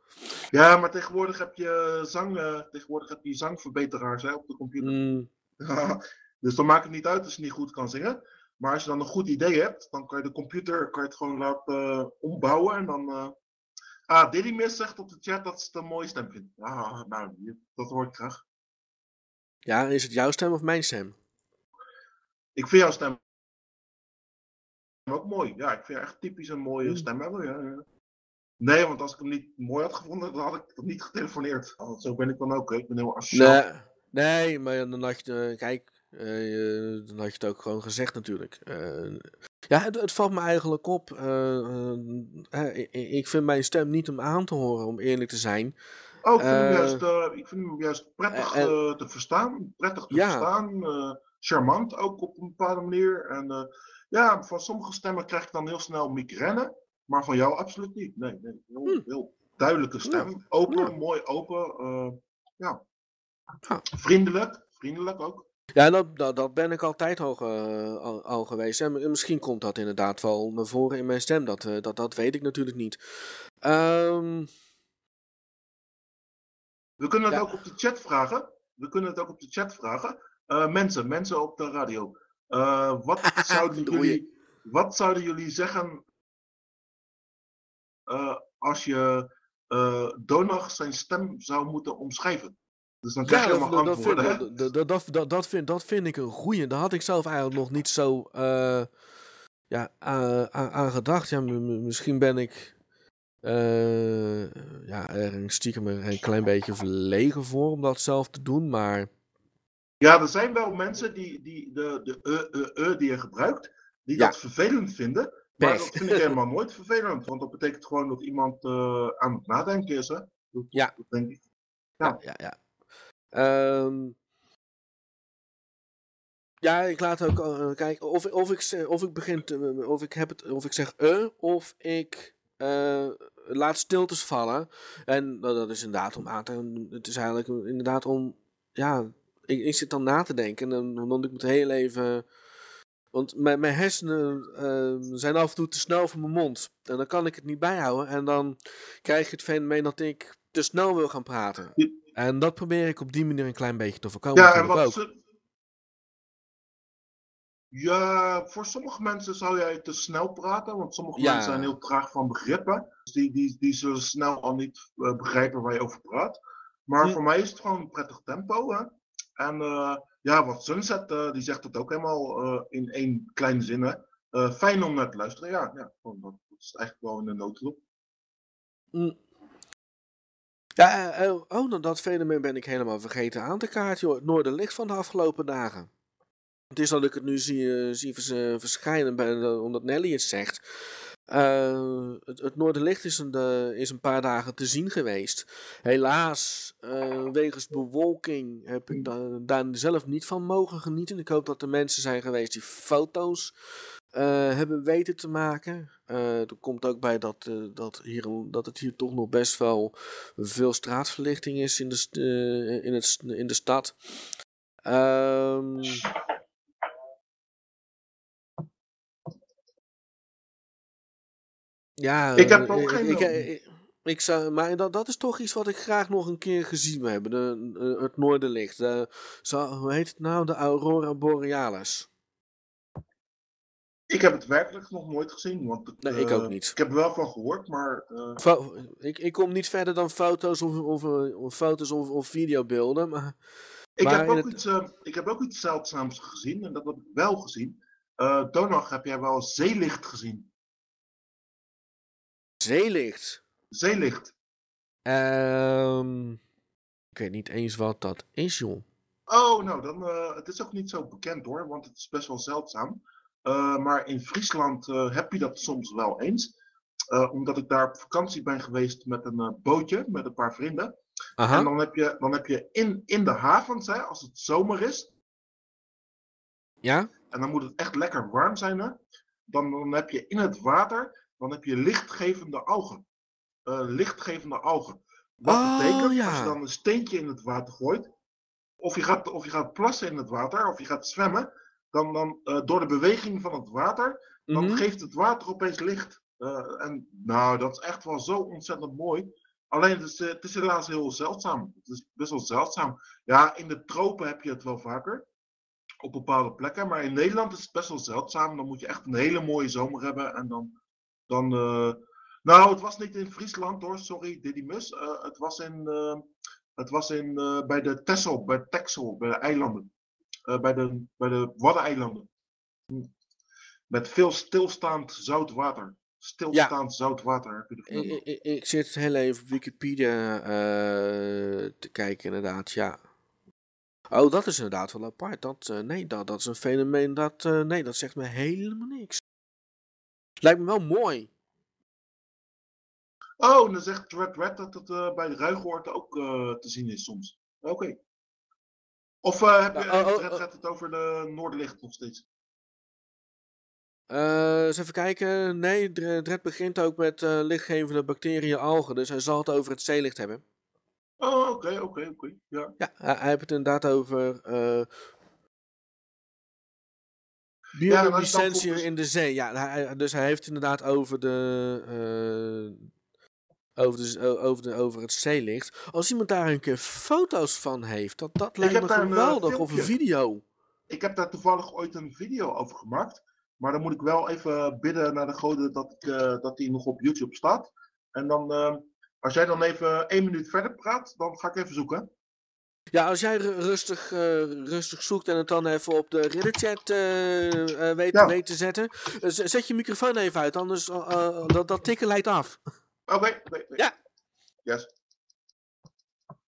Ja, maar tegenwoordig heb je zang, uh, tegenwoordig heb je zangverbeteraars hè, op de computer. Mm. dus dan maakt het niet uit als je niet goed kan zingen. Maar als je dan een goed idee hebt, dan kan je de computer kan je het gewoon laten uh, ombouwen. En dan. Uh... Ah, Diddy Miss zegt op de chat dat ze het een mooie stem vindt. Ah, nou, dat hoor ik graag. Ja, is het jouw stem of mijn stem? Ik vind jouw stem ook mooi. Ja, ik vind echt typisch een mooie mm. stem hebben. Ja, ja. Nee, want als ik hem niet mooi had gevonden, dan had ik niet getelefoneerd. Zo ben ik dan ook. Hè. Ik ben heel asociaal. Nee, nee, maar dan had je, uh, kijk, uh, dan had je het ook gewoon gezegd natuurlijk. Uh, ja, het, het, valt me eigenlijk op. Ik, ik, vind mijn stem niet om aan te horen, om eerlijk te zijn. Oh, ik vind, hem, juist, ik vind hem juist prettig te verstaan. Prettig te ja. verstaan. charmant ook op een bepaalde manier. En ja, van sommige stemmen krijg ik dan heel snel migraine. Maar van jou absoluut niet. Nee, nee. Heel, hm. heel duidelijke stem. Open, mooi open. Uh, ja. Vriendelijk. Vriendelijk ook. Ja, dat, dat, dat, ben ik altijd al, uh, al, al, geweest. En misschien komt dat inderdaad wel naar voren in mijn stem. Dat, uh, dat, dat weet ik natuurlijk niet. Um... We kunnen het ja. ook op de chat vragen. We kunnen het ook op de chat vragen. Uh, mensen, mensen op de radio. wat, zouden jullie, wat zouden jullie zeggen uh, als je uh, Donag zijn stem zou moeten omschrijven. Dus dan krijg je helemaal dat, antwoorden, vind, dat, dat, dat, dat, vind, dat vind ik een goeie. Daar had ik zelf eigenlijk nog niet zo uh, ja, aan gedacht. Ja, misschien ben ik ja, er stiekem een klein beetje verlegen voor om dat zelf te doen, maar... Ja, er zijn wel mensen die, die de, de e, e, e die je gebruikt, die ja. dat vervelend vinden. Maar dat vind ik helemaal nooit vervelend, want dat betekent gewoon dat iemand uh, aan het nadenken is. Hè? Dat, ja. Dat denk ik. Ja, ja, ja. Um, ja, ik laat ook uh, kijken of, of, ik, of ik begin te, of ik heb het, of ik zeg uh, of ik uh, laat stiltes vallen. En dat is inderdaad om aan te, het is eigenlijk inderdaad om, ja, ik, ik zit dan na te denken en dan, dan ik moet heel even want mijn, mijn hersenen uh, zijn af en toe te snel voor mijn mond. En dan kan ik het niet bijhouden. En dan krijg je het fenomeen dat ik te snel wil gaan praten. En dat probeer ik op die manier een klein beetje te voorkomen. Ja, en wat. Ja, voor sommige mensen zou jij te snel praten, want sommige mensen zijn heel traag van begrippen. Dus die, die, die zullen snel al niet uh, begrijpen waar je over praat. Maar voor mij is het gewoon een prettig tempo. Hè? En uh, ja, wat Sunset, uh, die zegt het ook helemaal uh, in één kleine zin. Hè? Uh, fijn om naar te luisteren. Ja, ja dat, is eigenlijk wel in de noodloop. Mm. Ja, oh, dat fenomeen ben ik helemaal vergeten aan te kaarten. Joh. Het noorderlicht van de afgelopen dagen. Het is dat ik het nu zie, zie verschijnen, bij, omdat Nelly het zegt. Uh, het, het Noorderlicht is een, uh, is een paar dagen te zien geweest. Helaas, uh, wegens bewolking heb ik daar zelf niet van mogen genieten. Ik hoop dat er mensen zijn geweest die foto's hebben weten te maken. er komt ook bij dat, dat, hier, dat het hier toch nog best wel veel straatverlichting is in de, in het, in de stad. Ehm Ja, Ik heb eh, ook geen ik, wil. ik, ik zou, maar dat, dat is toch iets wat ik graag nog een keer gezien wil hebben. De, eh, het Noorderlicht. De, zo, hoe heet het nou? De Aurora Borealis. Ik heb het werkelijk nog nooit gezien. Want het, Nee, ik eh, ook niet. Ik heb er wel van gehoord, maar eh, ik, ik kom niet verder dan foto's of, of, eh, of foto's of, of videobeelden. Maar ik, Maar heb ook het- iets, eh, ik heb ook iets zeldzaams gezien. En dat heb ik wel gezien. Eh Donald, heb jij wel zeelicht gezien? Zeelicht. Zeelicht. Ehm, ik weet niet eens wat dat is, joh. Oh, nou, dan, eh, het is ook niet zo bekend hoor, want het is best wel zeldzaam. Eh, maar in Friesland eh, heb je dat soms wel eens. Omdat ik daar op vakantie ben geweest met een bootje, met een paar vrienden. En Aha. dan heb je, dan heb je in, in de havens, hè, als het zomer is, Ja? en dan moet het echt lekker warm zijn, hè, dan, dan heb je in het water, dan heb je lichtgevende algen. Eh, lichtgevende algen. Wat Oh, betekent, ja. als je dan een steentje in het water gooit, of je gaat, of je gaat plassen in het water, of je gaat zwemmen, dan, dan eh, door de beweging van het water, dan Mhm. geeft het water opeens licht. Eh, en nou, dat is echt wel zo ontzettend mooi. Alleen het is, het is helaas heel zeldzaam. Het is best wel zeldzaam. Ja, in de tropen heb je het wel vaker. Op bepaalde plekken. Maar in Nederland is het best wel zeldzaam. Dan moet je echt een hele mooie zomer hebben. En dan. Dan eh, nou, het was niet in Friesland hoor. Sorry, Diddy Mus. Eh, het was in. eh, het was in, bij de Texel, bij Texel, bij de eilanden. Bij, de, bij de Waddeneilanden. Hm. Met veel stilstaand zout water. Stilstaand zout water heb je Ik, ik, ik- zit heel even op Wikipedia te kijken, inderdaad, ja. Oh, dat is inderdaad wel apart. Dat, nee, dat, dat is een fenomeen dat... nee, dat zegt me helemaal niks. Lijkt me wel mooi. Oh, en dan zegt Red Red dat het eh, bij de Ruigoorten ook eh, te zien is soms. Oké. Of eh, heb je, Nou, oh, heeft oh, Red oh. Red het over de Noorderlicht nog steeds? Eens even kijken. Nee, Dred begint ook met lichtgevende bacteriën algen. Dus hij zal het over het zeelicht hebben. Oh, oké, oké, oké. Ja. Ja, hij, hij heeft het inderdaad over... bioluminescentie focust- in de zee. Ja, hij, dus hij heeft inderdaad over de... eh, over, de, over, de, over het zeelicht. Als iemand daar een keer foto's van heeft, dat, dat lijkt me een, eh, geweldig. Of een video. Ik heb daar toevallig ooit een video over gemaakt. Maar dan moet ik wel even bidden naar de goden dat, ik, eh, dat die nog op YouTube staat. En dan, als jij dan even één minuut verder praat, dan ga ik even zoeken. Ja, als jij ru- rustig, eh, rustig zoekt en het dan even op de Reddit-chat eh, eh, weet, Ja. weet te zetten. zet je microfoon even uit, anders dat, dat tikken leidt af. Oké, oké, oké. Ja. Yes.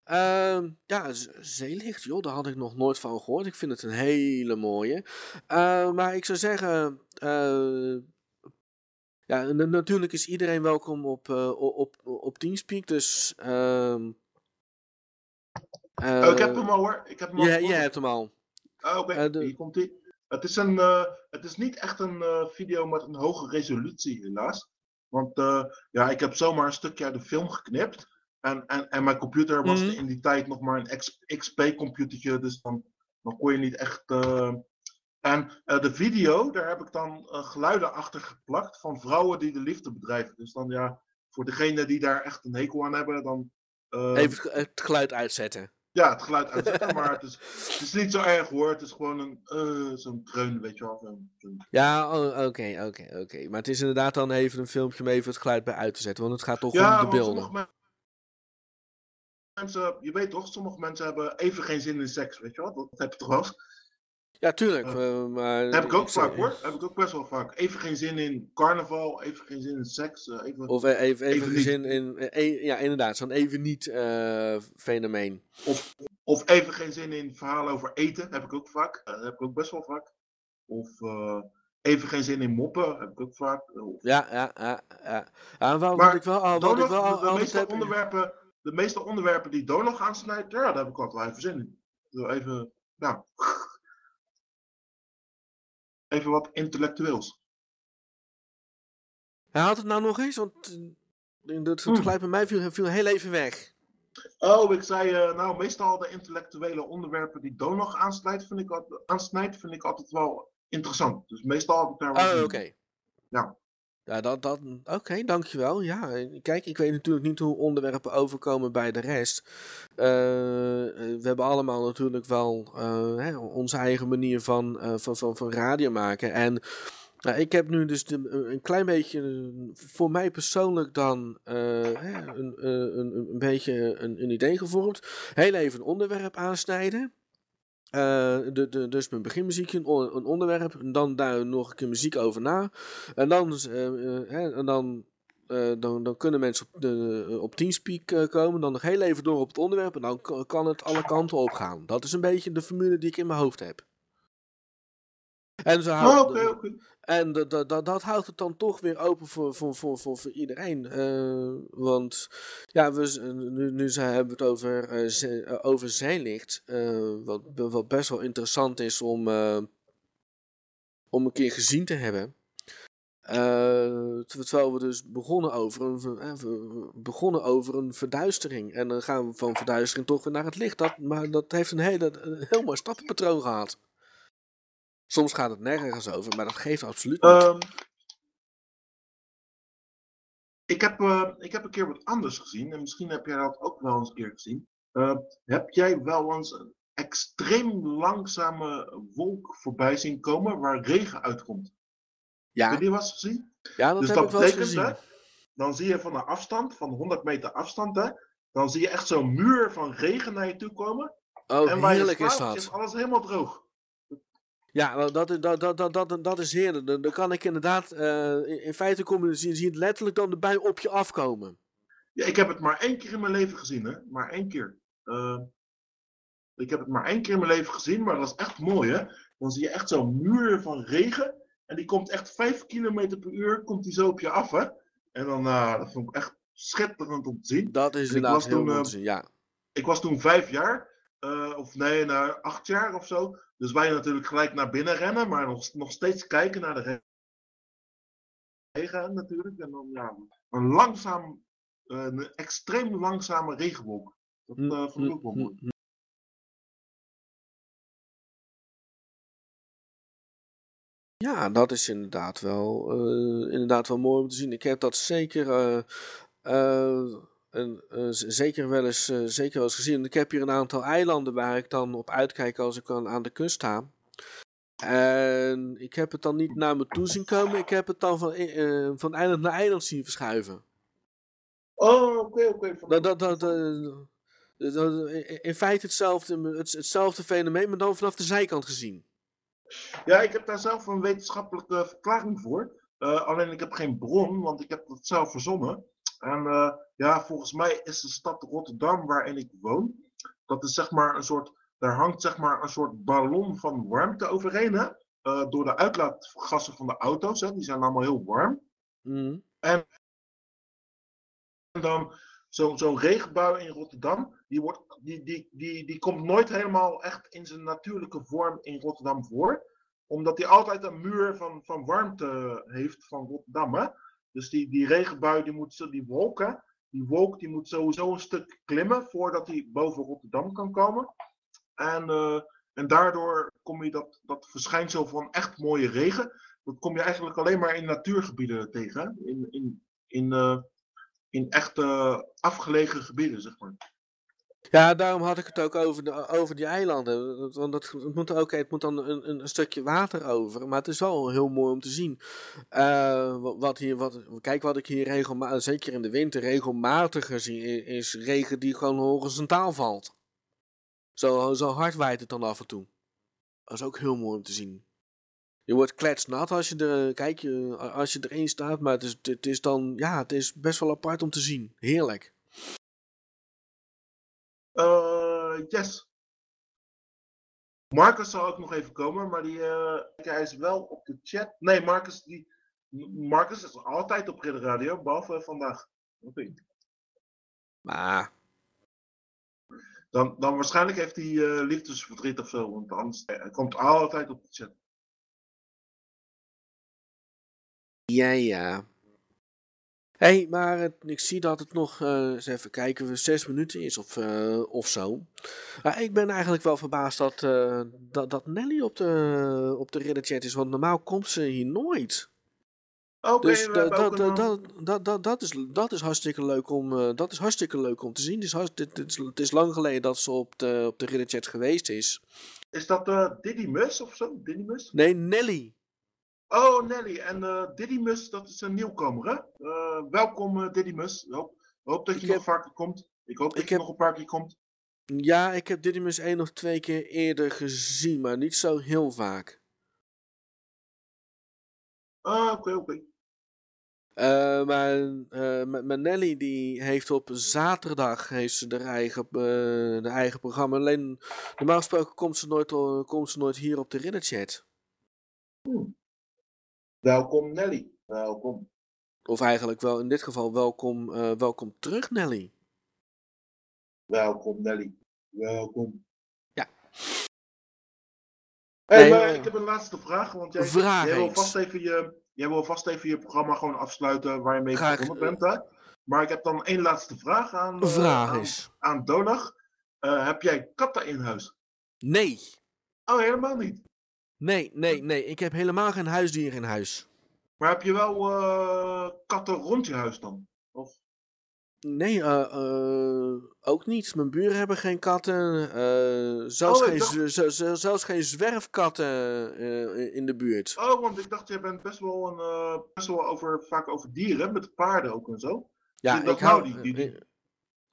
Ehm, ja, zeelicht, joh, daar had ik nog nooit van gehoord. Ik vind het een hele mooie. Eh, maar ik zou zeggen, ja, natuurlijk is iedereen welkom op, op, op Teamspeak, dus... ehm Oh, ik heb eh, hem al hoor. Ik heb hem al jij hebt hem al. Ah, Oké, Eh, de- hier komt ie. Het is, een, eh, het is niet echt een eh, video met een hoge resolutie, helaas. Want eh, ja, ik heb zomaar een stukje uit de film geknipt. En, en, en mijn computer was Mhm. in die tijd nog maar een XP-computertje. Dus dan, dan kon je niet echt. eh, En eh, de video, daar heb ik dan eh, geluiden achter geplakt van vrouwen die de liefde bedrijven. Dus dan ja, voor degene die daar echt een hekel aan hebben, dan. eh, Even het geluid uitzetten. Ja, het geluid uitzetten, maar het is, het is niet zo erg hoor. Het is gewoon een, eh, zo'n kreun, weet je wel. Ja, oh, oké, oké, oké. Maar het is inderdaad dan even een filmpje om even het geluid bij uit te zetten, want het gaat toch Ja, om de beelden. mensen, je weet toch, sommige mensen hebben even geen zin in seks, weet je wel. Dat heb je toch wel eens? Ja, tuurlijk. Ja. eh, maar heb ik ook vaak hoor. Heb ik ook best wel vaak. Even geen zin in carnaval, even geen zin in seks. eh, even... Of even, even, Even niet. gezin in. eh, e- ja, inderdaad, zo'n even niet eh, fenomeen. Of even geen zin in verhalen over eten, heb ik ook vaak. Eh, dat heb ik ook best wel vaak. Of eh, even geen zin in moppen, heb ik ook vaak. Of Ja, ja, ja. ja. ja wat, Maar ik wel, al- wat ik Donald, wel al- de, meeste heb. onderwerpen, de meeste onderwerpen die Donald aansnijdt, ja, daar heb ik altijd wel even zin in. Even, nou. Even wat intellectueels. Hij had het nou nog eens, want eh, dat het Hmm. geluid bij mij viel, viel heel even weg. Oh, ik zei, eh, nou, meestal de intellectuele onderwerpen die Donald aansnijdt, vind ik, altijd- aansnijdt, vind ik altijd wel interessant. Dus meestal heb ik daar wel Oh, oké. in. Ja. Ja, dat, dat, oké, dankjewel. Ja, eh, kijk, ik weet natuurlijk niet hoe onderwerpen overkomen bij de rest. Uh, we hebben allemaal natuurlijk wel hè, onze eigen manier van, van, van, van radio maken. En ik heb nu dus de, een klein beetje, voor mij persoonlijk dan, een, een, een, beetje een, een idee gevormd. Heel even een onderwerp aansnijden. Uh, de, de, dus mijn beginmuziekje, een, een onderwerp, en dan daar nog een keer muziek over na. En dan, uh, uh, en dan, dan, dan kunnen mensen op, de, op Teamspeak komen, dan nog heel even door op het onderwerp en dan kan het alle kanten op gaan. Dat is een beetje de formule die ik in mijn hoofd heb. En, houdt, oh, okay, okay. en dat, houdt het dan toch weer open voor, voor, voor, voor, voor iedereen. Uh, want ja, we, nu, nu hebben we het over, uh, ze, over zeelicht. Wat, wat best wel interessant is om, om een keer gezien te hebben. terwijl we dus begonnen over, een, begonnen over een verduistering. En dan gaan we van verduistering toch weer naar het licht. Dat, maar dat heeft een, hele, een heel mooi stappenpatroon gehad. Soms gaat het nergens over, maar dat geeft absoluut niet. Um, ik, heb, uh, ik heb een keer wat anders gezien. En misschien heb jij dat ook wel eens een keer gezien. Uh, heb jij wel eens een extreem langzame wolk voorbij zien komen waar regen uitkomt? Ja. Heb je die wel eens gezien? Ja, dat dus heb dat ik wel eens betekent, gezien. hè, dan zie je van een afstand, van 100 meter afstand, hè, dan zie je echt zo'n muur van regen naar je toe komen. Oh, en waar je heerlijk is dat. is alles helemaal droog. Ja, dat, dat, dat, dat, dat, dat is heerlijk. Dan kan ik inderdaad, uh, in, feite kom je, zie, zie je letterlijk dan de bui op je afkomen. Ja, ik heb het maar één keer in mijn leven gezien, hè. Maar één keer. Uh, ik heb het maar één keer in mijn leven gezien, maar dat is echt mooi, hè. Dan zie je echt zo'n muur van regen. En die komt echt 5 km per uur, komt die zo op je af, hè. En dan, uh, dat vond ik echt schitterend om te zien. Dat is inderdaad heel mooi eh, ja. Ik was toen vijf jaar, uh, of nee, nou, acht jaar of zo. Dus wij natuurlijk gelijk naar binnen rennen, maar nog, nog steeds kijken naar de re- regen natuurlijk. En dan ja, een langzaam, uh, een extreem langzame regenwolk. Dat uh, vond ik ook wel mooi. Ja, dat is inderdaad wel, uh, inderdaad wel mooi om te zien. Ik heb dat zeker, uh, uh, en, zeker, wel eens, zeker wel eens gezien. Ik heb hier een aantal eilanden waar ik dan op uitkijk als ik aan, aan de kust sta. En ik heb het dan niet naar me toe zien komen. Ik heb het dan van, van eiland naar eiland zien verschuiven. Oh, oké, okay, oké. Okay. Dat, dat, dat, in feite hetzelfde, het, hetzelfde fenomeen, maar dan vanaf de zijkant gezien. Ja, ik heb daar zelf een wetenschappelijke verklaring voor. Alleen ik heb geen bron, want ik heb dat zelf verzonnen. En uh, ja, volgens mij is de stad Rotterdam waarin ik woon, dat is zeg maar een soort, daar hangt zeg maar een soort ballon van warmte overheen, hè? Uh, door de uitlaatgassen van de auto's, hè? die zijn allemaal heel warm. Mm. En, en dan zo'n zo regenbui in Rotterdam, die, wordt, die, die, die, die komt nooit helemaal echt in zijn natuurlijke vorm in Rotterdam voor. Omdat die altijd een muur van, van warmte heeft van Rotterdam. Hè? Dus die, die regenbui, die, moet, die wolk, hè? die wolk die moet sowieso een stuk klimmen voordat hij boven Rotterdam kan komen. En, uh, en daardoor kom je dat, dat verschijnsel van echt mooie regen, dat kom je eigenlijk alleen maar in natuurgebieden tegen. In, in, in, uh, in echt afgelegen gebieden, zeg maar. Ja, daarom had ik het ook over, de, over die eilanden. Want dat, het moet, ook, het moet dan een, een, stukje water over. Maar het is wel heel mooi om te zien. Uh, wat hier, wat, kijk wat ik hier regelmatig, zeker in de winter, regelmatiger zie, is regen die gewoon horizontaal valt. Zo, zo hard waait het dan af en toe. Dat is ook heel mooi om te zien. Je wordt kletsnat als je er, kijk, je, als je erin staat, maar het is, het is dan, ja, het is best wel apart om te zien. Heerlijk. Uh, yes. Marcus zal ook nog even komen, maar die, uh, hij is wel op de chat. Nee, Marcus, die, Marcus is altijd op Ridder Radio, behalve vandaag. Okay. Maar. Dan, dan waarschijnlijk heeft hij uh, liefdesverdriet of zo, want anders hij komt altijd op de chat. Ja, ja. Hé, hey, maar uh, ik zie dat het nog, uh, eens even kijken, we zes minuten is of, uh, of zo. ik ben eigenlijk wel verbaasd dat, dat, dat Nelly op de, op de Ridderchat is, want normaal komt ze hier nooit. Oké, Dus dat, dat, eh, dat, dat, dat, dat, is, dat, is hartstikke leuk om, eh, dat is hartstikke leuk om te zien. Het is, hart- dit is, het is lang geleden dat ze op de, op de Ridderchat geweest is. Is dat eh Diddy Mus of zo? Diddy Mus? Nee, Nelly. Oh, Nelly. En eh Diddy Mus, dat is een nieuwkomer, hè? Eh, welkom, eh, Diddy Mus. Ik hoop, hoop dat je Ik nog heb- vaker komt. Ik hoop dat ik je heb- nog een paar keer komt. Ja, ik heb Didymus één of twee keer eerder gezien, maar niet zo heel vaak. Ah, oké, oké. Maar met Nelly die heeft op zaterdag heeft ze de eigen, de eigen programma. Alleen normaal gesproken komt ze nooit, komt ze nooit hier op de Ridderchat. Welkom, Nelly. Welkom. Of eigenlijk wel in dit geval welkom, eh, welkom terug Nelly. Welkom, Nelly. Welkom. Ja. Hey, Nee, maar eh, ik heb een laatste vraag. Want jij, vraag jij, wil vast even je, jij wil vast even je programma gewoon afsluiten waar je mee begonnen bent, hè? Maar ik heb dan één laatste vraag aan, eh, Vraag aan, is. aan Donag. Heb jij katten in huis? Nee, Oh, helemaal niet. Nee, nee, nee. Ik heb helemaal geen huisdier in huis. Maar heb je wel eh, katten rond je huis dan? Of? Nee, eh, eh, ook niet. Mijn buren hebben geen katten. zelfs, Oh, geen, dacht- zelfs geen zwerfkatten in de buurt. Oh, want ik dacht, je bent best wel, een, best wel over, vaak over dieren, met paarden ook en zo. Ja, ik dacht, ik hou. nou, die- die- die-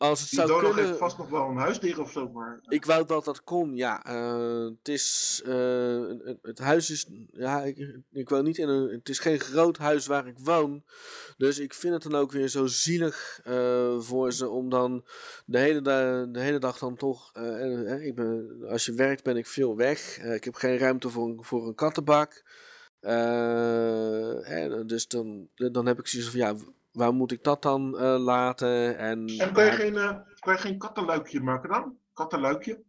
als het Die zou Donag kunnen. heeft vast nog wel een huisdier of zo, maar... Ik wou dat dat kon, ja. eh, het is. eh, het, het huis is. Ja, ik, ik woon niet in een. Het is geen groot huis waar ik woon. Dus ik vind het dan ook weer zo zielig eh, voor ze om dan de hele, da- de hele dag dan toch. eh, eh, ik ben, als je werkt ben ik veel weg. Eh, ik heb geen ruimte voor een, voor een kattenbak. Eh, eh, dus dan, dan heb ik zoiets van ja. Waar moet ik dat dan eh, laten? En, En kan je, geen, kan je geen kattenluikje maken dan? Kattenluikje?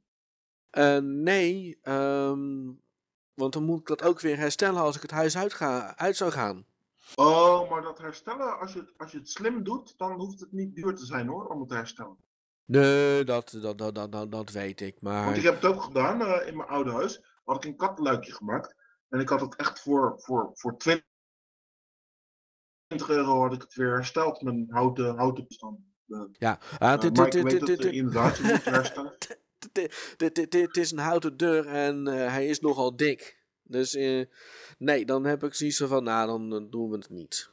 Eh, nee, ehm, want dan moet ik dat ook weer herstellen als ik het huis uit, ga, uit zou gaan. Oh, maar dat herstellen, als je, het, als je het slim doet, dan hoeft het niet duur te zijn hoor, om het te herstellen. Nee, dat, dat, dat, dat, dat, dat weet ik. Want Maar ik heb het ook gedaan in mijn oude huis. Had ik een kattenluikje gemaakt. En ik had het echt voor, voor, voor 20 euro had ik het weer hersteld met een houten, houten bestand. Eh, ja, dit is een houten deur en eh, hij is nogal dik. Dus eh, nee, dan heb ik zoiets van, nou, dan doen we het niet.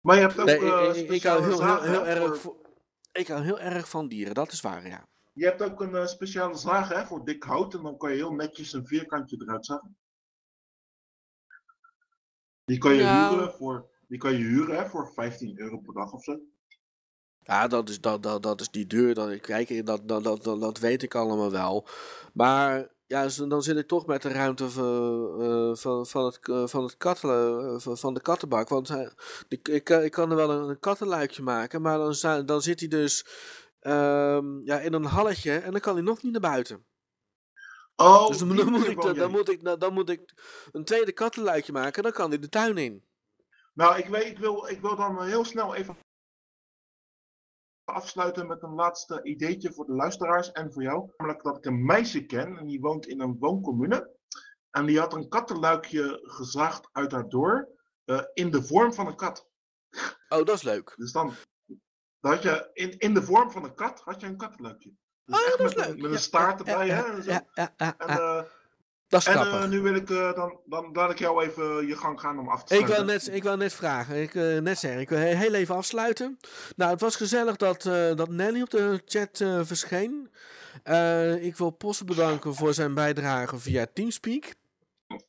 Maar je hebt ook Nee, ik, hou heel, erg voor- voor- ik hou heel erg van dieren, dat is waar, ja. Je hebt ook een speciale zaag hè, voor dik hout. En dan kan je heel netjes een vierkantje eruit zagen. Die kan je Ja. huren, voor, die kan je huren hè, voor 15 euro per dag of zo. Ja, dat is, dat, dat, dat is die deur. Dat, kijk, dat, dat, dat, dat, dat weet ik allemaal wel. Maar ja, zo- dan zit ik toch met de ruimte van, eh, van, van, het, eh, van, het katten, eh, van, van de kattenbak. Want ik, ik, kan- ik kan er wel een, een kattenluikje maken, maar dan, sta- dan zit hij dus ehm, ja, in een halletje en dan kan hij nog niet naar buiten. Oh, dus dan, dan, moet ik, dan, moet ik, dan moet ik een tweede kattenluikje maken en dan kan hij de tuin in. Nou, ik, wil, ik wil dan heel snel even afsluiten met een laatste ideetje voor de luisteraars en voor jou. Namelijk dat ik een meisje ken en die woont in een wooncommune. En die had een kattenluikje gezaagd uit haar door eh, in de vorm van een kat. Oh, dat is leuk. Dus dan, dan had je in, in de vorm van een kat had je een kattenluikje. Dus Oh, echt dat is met, leuk. een, met een staart erbij, hè? En, zo. Ja, ja, ja, en, ja. Eh, dat is en grappig. eh, nu wil ik eh, dan, dan laat ik jou even je gang gaan om af te Ik sluiten. wil net, ik wil net vragen, ik wil net zeggen, ik wil he- heel even afsluiten. Nou, het was gezellig dat, eh, dat Nelly op de chat eh, verscheen. Eh, ik wil Posse bedanken voor zijn bijdrage via Teamspeak.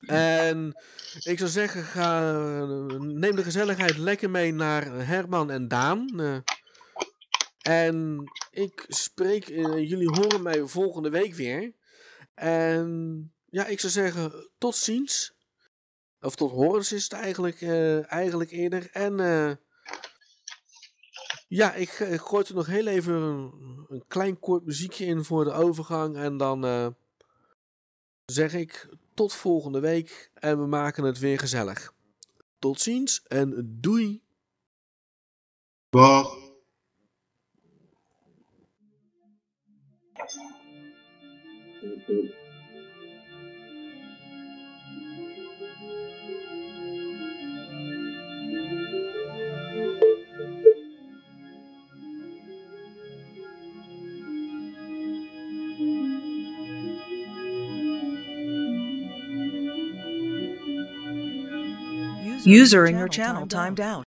En ik zou zeggen, ga, eh, neem de gezelligheid lekker mee naar Herman en Daan. eh. en ik spreek, eh, jullie horen mij volgende week weer. En ja, ik zou zeggen, tot ziens. Of tot horens is het eigenlijk, eh, eigenlijk eerder. En eh, ja, ik, ik gooi er nog heel even een, een klein kort muziekje in voor de overgang. En dan eh, zeg ik tot volgende week. En we maken het weer gezellig. Tot ziens en doei. Dag. User in your channel timed out.